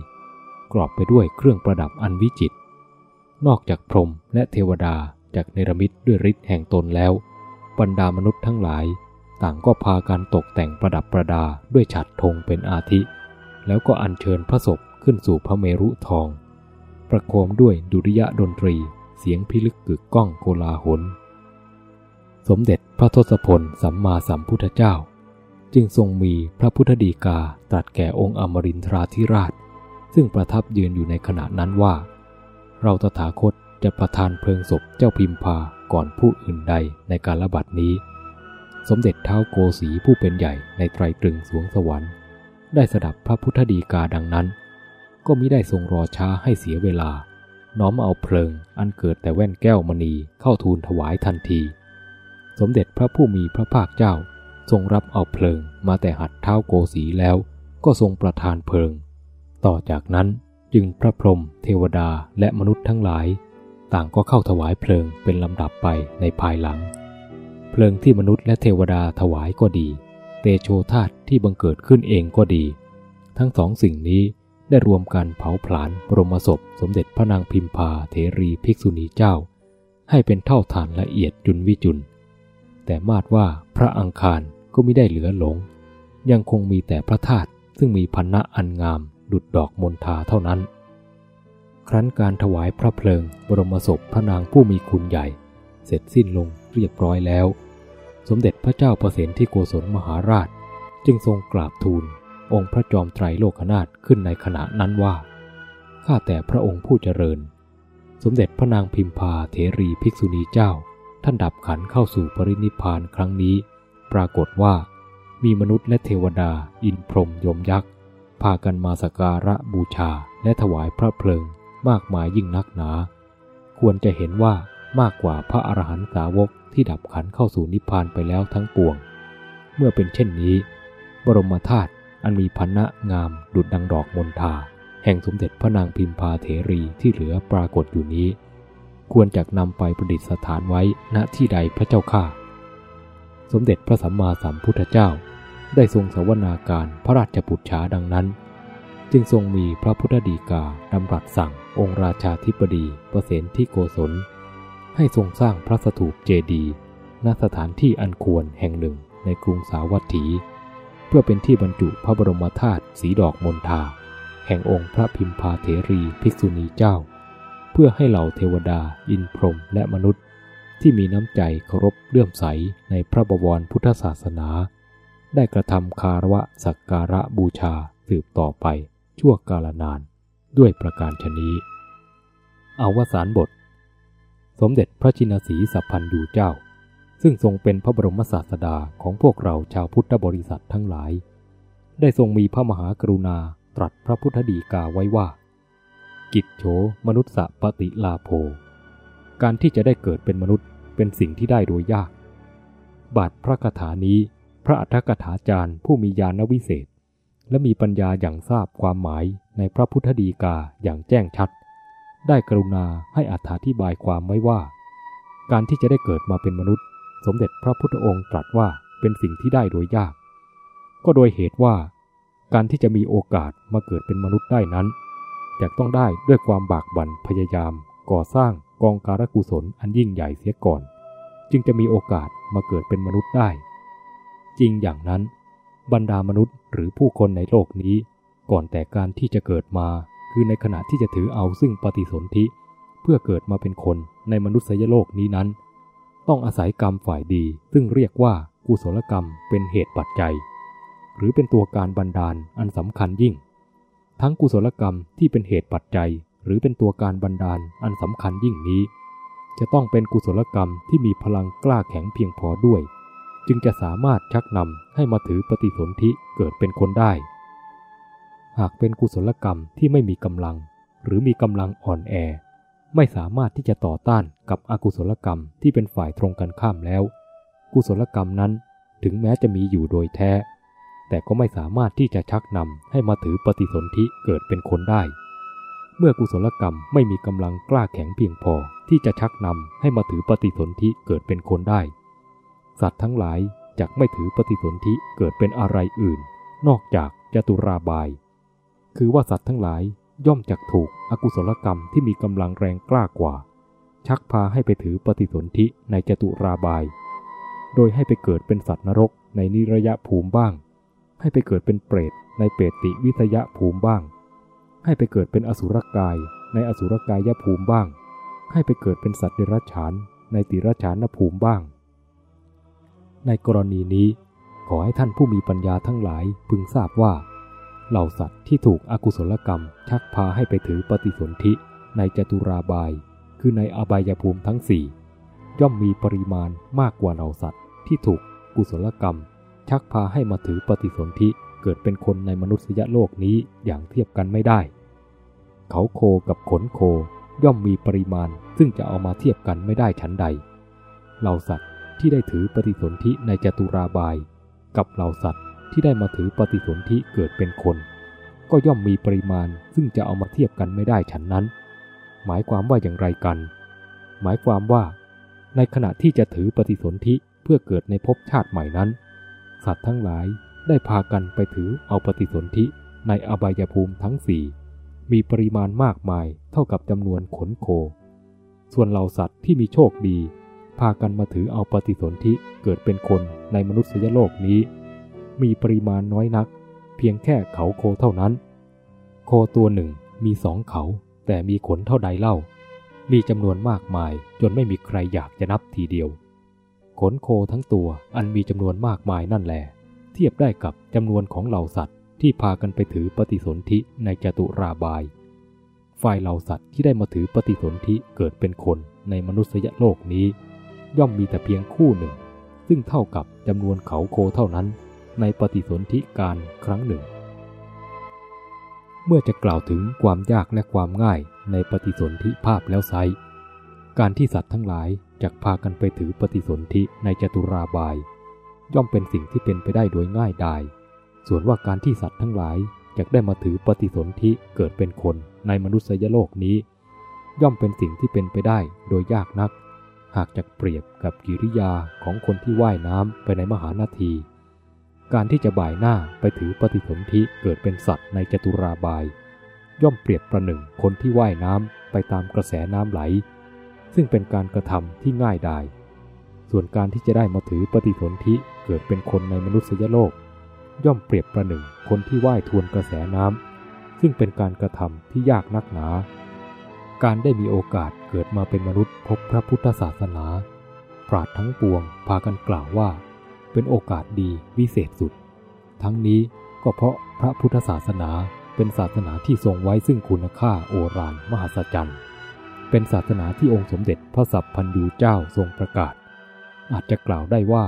กรอบไปด้วยเครื่องประดับอันวิจิต นอกจากพรหมและเทวดา จากเนรมิตด้วยฤทธิ์แห่งตนแล้ว บรรดามนุษย์ทั้งหลาย ต่างก็พาการตกแต่งประดับประดาด้วยฉัดธงเป็นอาทิ แล้วก็อัญเชิญพระศพขึ้นสู่พระเมรุทอง ประโคมด้วยดุริยะดนตรีเสียงพิลึกกึกก้องโกลาหล สมเด็จพระทศพลสัมมาสัมพุทธเจ้า จึงทรงมีพระพุทธดีกาตรัสแก่องค์อมรินทราธิราช ซึ่งประทับยืนอยู่ในขณะนั้นว่า เราตถาคต จะประทานเพลิงศพเจ้าพิมพาก่อนผู้อื่นใดในการระบัดนี้ สมเด็จเท้าโกสีผู้เป็นใหญ่ในไตรตรึงสวงสวรรค์ ได้สดับพระพุทธดีกาดังนั้น ก็มิได้ทรงรอช้าให้เสียเวลา น้อมเอาเพลิงอันเกิดแต่แว่นแก้วมณีเข้าทูลถวายทันที สมเด็จพระผู้มีพระภาคเจ้าทรงรับเอาเพลิงมาแต่หัดเท้าโกสีแล้วก็ทรงประทานเพลิง ต่อจากนั้นจึงพระพรหมเทวดาและมนุษย์ทั้งหลาย ต่างก็เข้าถวายเพลิงเป็นลำดับไปในภายหลัง เพลิงที่มนุษย์และเทวดาถวายก็ดี เตโชธาตที่บังเกิดขึ้นเองก็ดี ทั้งสองสิ่งนี้ได้รวมกันเผาผลาญบรมศพสมเด็จพระนางพิมพาเถรีภิกษุณีเจ้า ให้เป็นเท่าฐานละเอียดจุนวิจุน แต่มาดว่าพระอังคารก็ไม่ได้เหลือหลง ยังคงมีแต่พระธาตุซึ่งมีพันณะอันงามดุดดอกมณฑาเท่านั้น ครั้นการถวายพระเพลิง บรมศพพระนางผู้มีคุณใหญ่ เสร็จสิ้นลงเรียบร้อยแล้ว สมเด็จพระเจ้าประสิทธิโกศลมหาราช จึงทรงกราบทูล องค์พระจอมไตรโลกนาถขึ้นในขณะนั้นว่า ข้าแต่พระองค์ผู้เจริญ สมเด็จพระนางพิมพาเถรีภิกษุณีเจ้า ท่านดับขันเข้าสู่ปรินิพานครั้งนี้ ปรากฏว่า มีมนุษย์และเทวดา อินพรหมยมยักษ์พากันมาสการะบูชาและถวายพระเพลิง มากมายยิ่งนักหนา ควรจะเห็นว่ามากกว่าพระอรหันตสาวกที่ดับขันเข้าสู่นิพพานไปแล้วทั้งปวง เมื่อเป็นเช่นนี้ บรมธาตุอันมีพันณะงามดุดดังดอกมณฑาแห่งสมเด็จพระนางพิมพาเถรีที่เหลือปรากฏอยู่นี้ ควรจะนำไปประดิษฐานไว้ณที่ใดพระเจ้าข้าสมเด็จพระสัมมาสัมพุทธเจ้า ได้ทรงสวนาการพระราชบุตรฉาดังนั้น จึงทรงมีพระพุทธดีกาดำรัสสั่งองค์ราชาธิบดีประเสนที่โกศล ให้ทรงสร้างพระสถูปเจดีย์ณสถานที่อันควรแห่งหนึ่งในกรุงสาวัตถี เพื่อเป็นที่บรรจุพระบรมธาตุสีดอกมณฑาแห่งองค์พระพิมพาเถรีภิกษุณีเจ้า เพื่อให้เหล่าเทวดา อินพรหมและมนุษย์ ที่มีน้ำใจเคารพเลื่อมใสในพระบวรพุทธศาสนา ได้กระทำคารวะสักการะบูชาสืบต่อไป ชั่วกาลนานด้วยประการชนี้อาวสานบท สมเด็จพระชินสีสัพพันยูเจ้า ซึ่งทรงเป็นพระบรมศาสดาของพวกเราชาวพุทธบริษัททั้งหลาย ได้ทรงมีพระมหากรุณาตรัสพระพุทธดีกาไว้ว่า กิจโฉมนุษสปฏิลาโภ การที่จะได้เกิดเป็นมนุษย์เป็นสิ่งที่ได้โดยยาก บาทพระคาถานี้พระอัฏฐกถาจารย์ผู้มีญาณวิเศษ และมีปัญญาอย่างทราบความหมายในพระพุทธดีกาอย่างแจ้งชัด ได้กรุณาให้อธิบายความไว้ว่า การที่จะได้เกิดมาเป็นมนุษย์ สมเด็จพระพุทธองค์ตรัสว่าเป็นสิ่งที่ได้โดยยาก ก็โดยเหตุว่า การที่จะมีโอกาสมาเกิดเป็นมนุษย์ได้นั้นจะต้องได้ด้วยความบากบั่นพยายาม ก่อสร้างกองการกุศลอันยิ่งใหญ่เสียก่อน จึงจะมีโอกาสมาเกิดเป็นมนุษย์ได้ จริงอย่างนั้น บรรดามนุษย์หรือผู้คนในโลกนี้ ก่อนแต่การที่จะเกิดมาคือในขณะที่จะถือเอาซึ่งปฏิสนธิ เพื่อเกิดมาเป็นคนในมนุษยโลกนี้นั้น ต้องอาศัยกรรมฝ่ายดี ซึ่งเรียกว่ากุศลกรรมเป็นเหตุปัจจัย หรือเป็นตัวการบันดาลอันสำคัญยิ่ง ทั้งกุศลกรรมที่เป็นเหตุปัจจัย หรือเป็นตัวการบันดาลอันสำคัญยิ่งนี้ จะต้องเป็นกุศลกรรมที่มีพลังกล้าแข็งเพียงพอด้วย จึงจะสามารถชักนำให้มาถือปฏิสนธิเกิดเป็นคนได้ หากเป็นกุศลกรรมที่ไม่มีกำลัง หรือมีกำลังอ่อนแอ ไม่สามารถที่จะต่อต้านกับอกุศลกรรมที่เป็นฝ่ายตรงกันข้ามแล้ว กุศลกรรมนั้นถึงแม้จะมีอยู่โดยแท้ แต่ก็ไม่สามารถที่จะชักนำให้มาถือปฏิสนธิเกิดเป็นคนได้ เมื่อกุศลกรรมไม่มีกำลังกล้าแข็งเพียงพอที่จะชักนำให้มาถือปฏิสนธิเกิดเป็นคนได้ สัตว์ทั้งหลายจะไม่ถือปฏิสนธิเกิดเป็นอะไรอื่น นอกจากจตุราบาย คือว่าสัตว์ทั้งหลายย่อมจักถูกอกุศลกรรมที่มีกำลังแรงกล้ากว่า ชักพาให้ไปถือปฏิสนธิในจตุราบาย โดยให้ไปเกิดเป็นสัตว์นรกในนิรยะภูมิบ้าง ให้ไปเกิดเป็นเปรตในเปรติวิทยะภูมิบ้าง ให้ไปเกิดเป็นอสุรกายในอสุรกายภูมิบ้าง ให้ไปเกิดเป็นสัตว์เดรัจฉานในติรัจฉานภูมิบ้าง ในกรณีนี้ ขอให้ท่านผู้มีปัญญาทั้งหลายพึงทราบว่า เหล่าสัตว์ที่ถูกอกุศลกรรม ชักพาให้ไปถือปฏิสนธิในจตุราบาย คือในอบายภูมิทั้งสี่ย่อมมีปริมาณมากกว่าเหล่าสัตว์ที่ถูกกุศลกรรม ชักพาให้มาถือปฏิสนธิเกิดเป็นคนในมนุษยโลกนี้อย่างเทียบกันไม่ได้ เขาโคกับขนโคย่อมมีปริมาณซึ่งจะเอามาเทียบกันไม่ได้ชั้นใด เหล่าสัตว์ ที่ได้ถือปฏิสนธิในจตุราบาย กับเหล่าสัตว์ที่ได้มาถือปฏิสนธิเกิดเป็นคน ก็ย่อมมีปริมาณซึ่งจะเอามาเทียบกันไม่ได้ฉันนั้น หมายความว่าอย่างไรกัน หมายความว่า ในขณะที่จะถือปฏิสนธิเพื่อเกิดในภพชาติใหม่นั้น สัตว์ทั้งหลายได้พากันไปถือเอาปฏิสนธิในอบายภูมิทั้งสี่มีปริมาณมากมายเท่ากับจำนวนขนโค ส่วนเหล่าสัตว์ที่มีโชคดี พากันมาถือเอาปฏิสนธิเกิดเป็นคนในมนุษยโลกนี้ มีปริมาณน้อยนัก เพียงแค่เขาโคเท่านั้น โคตัวหนึ่งมีสองเขา แต่มีขนเท่าใดเล่า มีจำนวนมากมายจนไม่มีใครอยากจะนับทีเดียว ขนโคทั้งตัวอันมีจำนวนมากมายนั่นแหละเทียบได้กับจำนวนของเหล่าสัตว์ที่พากันไปถือปฏิสนธิในจตุราบาย ฝ่ายเหล่าสัตว์ที่ได้มาถือปฏิสนธิเกิดเป็นคนในมนุษยโลกนี้ ย่อมมีแต่เพียงคู่หนึ่ง ซึ่งเท่ากับจำนวนเขาโคเท่านั้น ในปฏิสนธิการครั้งหนึ่ง เมื่อจะกล่าวถึงความยากและความง่ายในปฏิสนธิภาพแล้วไซการที่สัตว์ทั้งหลายจะพากันไปถือปฏิสนธิในจตุราบาย ย่อมเป็นสิ่งที่เป็นไปได้โดยง่ายดายส่วนว่าการที่สัตว์ทั้งหลายจะได้มาถือปฏิสนธิเกิดเป็นคนในมนุษยโลกนี้ ย่อมเป็นสิ่งที่เป็นไปได้โดยยากนัก หากจะเปรียบกับกิริยาของคนที่ว่ายน้ำไปในมหานาที การที่จะบ่ายหน้าไปถือปฏิสนธิเกิดเป็นสัตว์ในจตุราบาย ย่อมเปรียบประหนึ่งคนที่ว่ายน้ำไปตามกระแสน้ำไหล ซึ่งเป็นการกระทำที่ง่ายดาย ส่วนการที่จะได้มาถือปฏิสนธิเกิดเป็นคนในมนุษยโลก ย่อมเปรียบประหนึ่งคนที่ว่ายทวนกระแสน้ำซึ่งเป็นการกระทำที่ยากนักหนา การได้มีโอกาสเกิดมาเป็นมนุษย์พบพระพุทธศาสนา ปราดทั้งปวงพากันกล่าวว่า เป็นโอกาสดีวิเศษสุด ทั้งนี้ก็เพราะพระพุทธศาสนาเป็นศาสนาที่ทรงไว้ซึ่งคุณค่าโอรานมหัศจรรย์ เป็นศาสนาที่องค์สมเด็จพระสัพพันยูเจ้าทรงประกาศ อาจจะกล่าวได้ว่า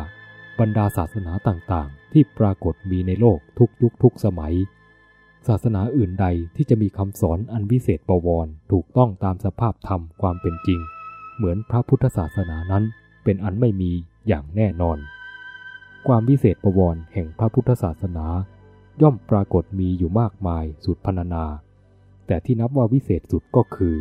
บรรดาศาสนาต่างๆ ที่ปรากฏมีในโลกทุกยุคทุกสมัย ศาสนาอื่นใดที่จะมีคำสอนอันวิเศษประวรถูกต้องตามสภาพธรรมความเป็นจริง เหมือนพระพุทธศาสนานั้น เป็นอันไม่มีอย่างแน่นอน ความวิเศษประวรแห่งพระพุทธศาสนา ย่อมปรากฏมีอยู่มากมายสุดพรรณนา แต่ที่นับว่าวิเศษสุดก็คือ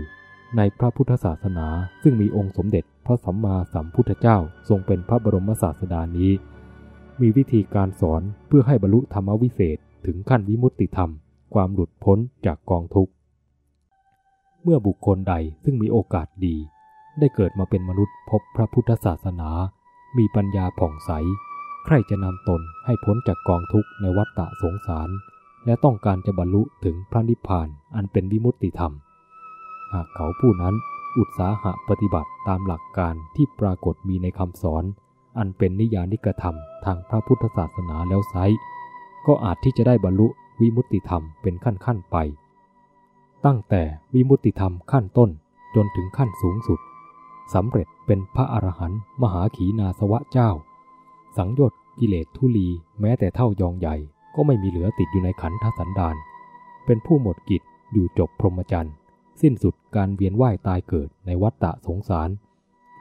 ในพระพุทธศาสนาซึ่งมีองค์สมเด็จพระสัมมาสัมพุทธเจ้าทรงเป็นพระบรมศาสดานี้ มีวิธีการสอนเพื่อให้บรรลุธรรมวิเศษถึงขั้นวิมุตติธรรม ความหลุดพ้นจากกองทุกข์ เมื่อบุคคลใดซึ่งมีโอกาสดี ได้เกิดมาเป็นมนุษย์พบพระพุทธศาสนา มีปัญญาผ่องใส ใครจะนำตนให้พ้นจากกองทุกข์ในวัฏฏะสงสาร และต้องการจะบรรลุถึงพระนิพพานอันเป็นวิมุตติธรรม หากเขาผู้นั้นอุตสาหะปฏิบัติตามหลักการที่ปรากฏมีในคำสอน อันเป็นนิยานิกธรรมทางพระพุทธศาสนาแล้วไซก็อาจที่จะได้บรรลุ วิมุตติธรรมเป็นขั้นขั้นไป ตั้งแต่วิมุตติธรรมขั้นต้นจนถึงขั้นสูงสุดสำเร็จเป็นพระอรหันต์มหาขีนาสวะเจ้า สังโยชน์กิเลสทุลีแม้แต่เท่ายองใหญ่ก็ไม่มีเหลือติดอยู่ในขันธสันดาน เป็นผู้หมดกิจอยู่จบพรหมจรรย์สิ้นสุดการเวียนว่ายตายเกิดในวัฏฏะสงสาร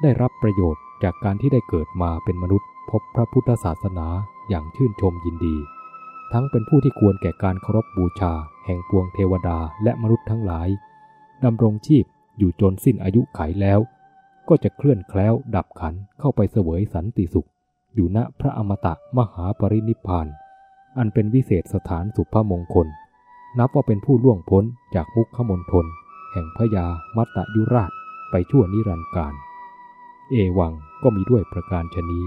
ได้รับประโยชน์จากการที่ได้เกิดมาเป็นมนุษย์ พบพระพุทธศาสนาอย่างชื่นชมยินดี ทั้งเป็นผู้ที่ควรแก่การเคารพบูชา แห่งปวงเทวดาและมนุษย์ทั้งหลายดำรงชีพอยู่จนสิ้นอายุไขแล้ว ก็จะเคลื่อนแคล้วดับขันเข้าไปเสวยสันติสุข อยู่ณพระอมตะมหาปรินิพาน อันเป็นวิเศษสถานสุภมงคล นับว่าเป็นผู้ล่วงพ้นจากมุขขมนทน แห่งพยามัตตยุราชไปชั่วนิรันดร์การ เอวังก็มีด้วยประการชนี้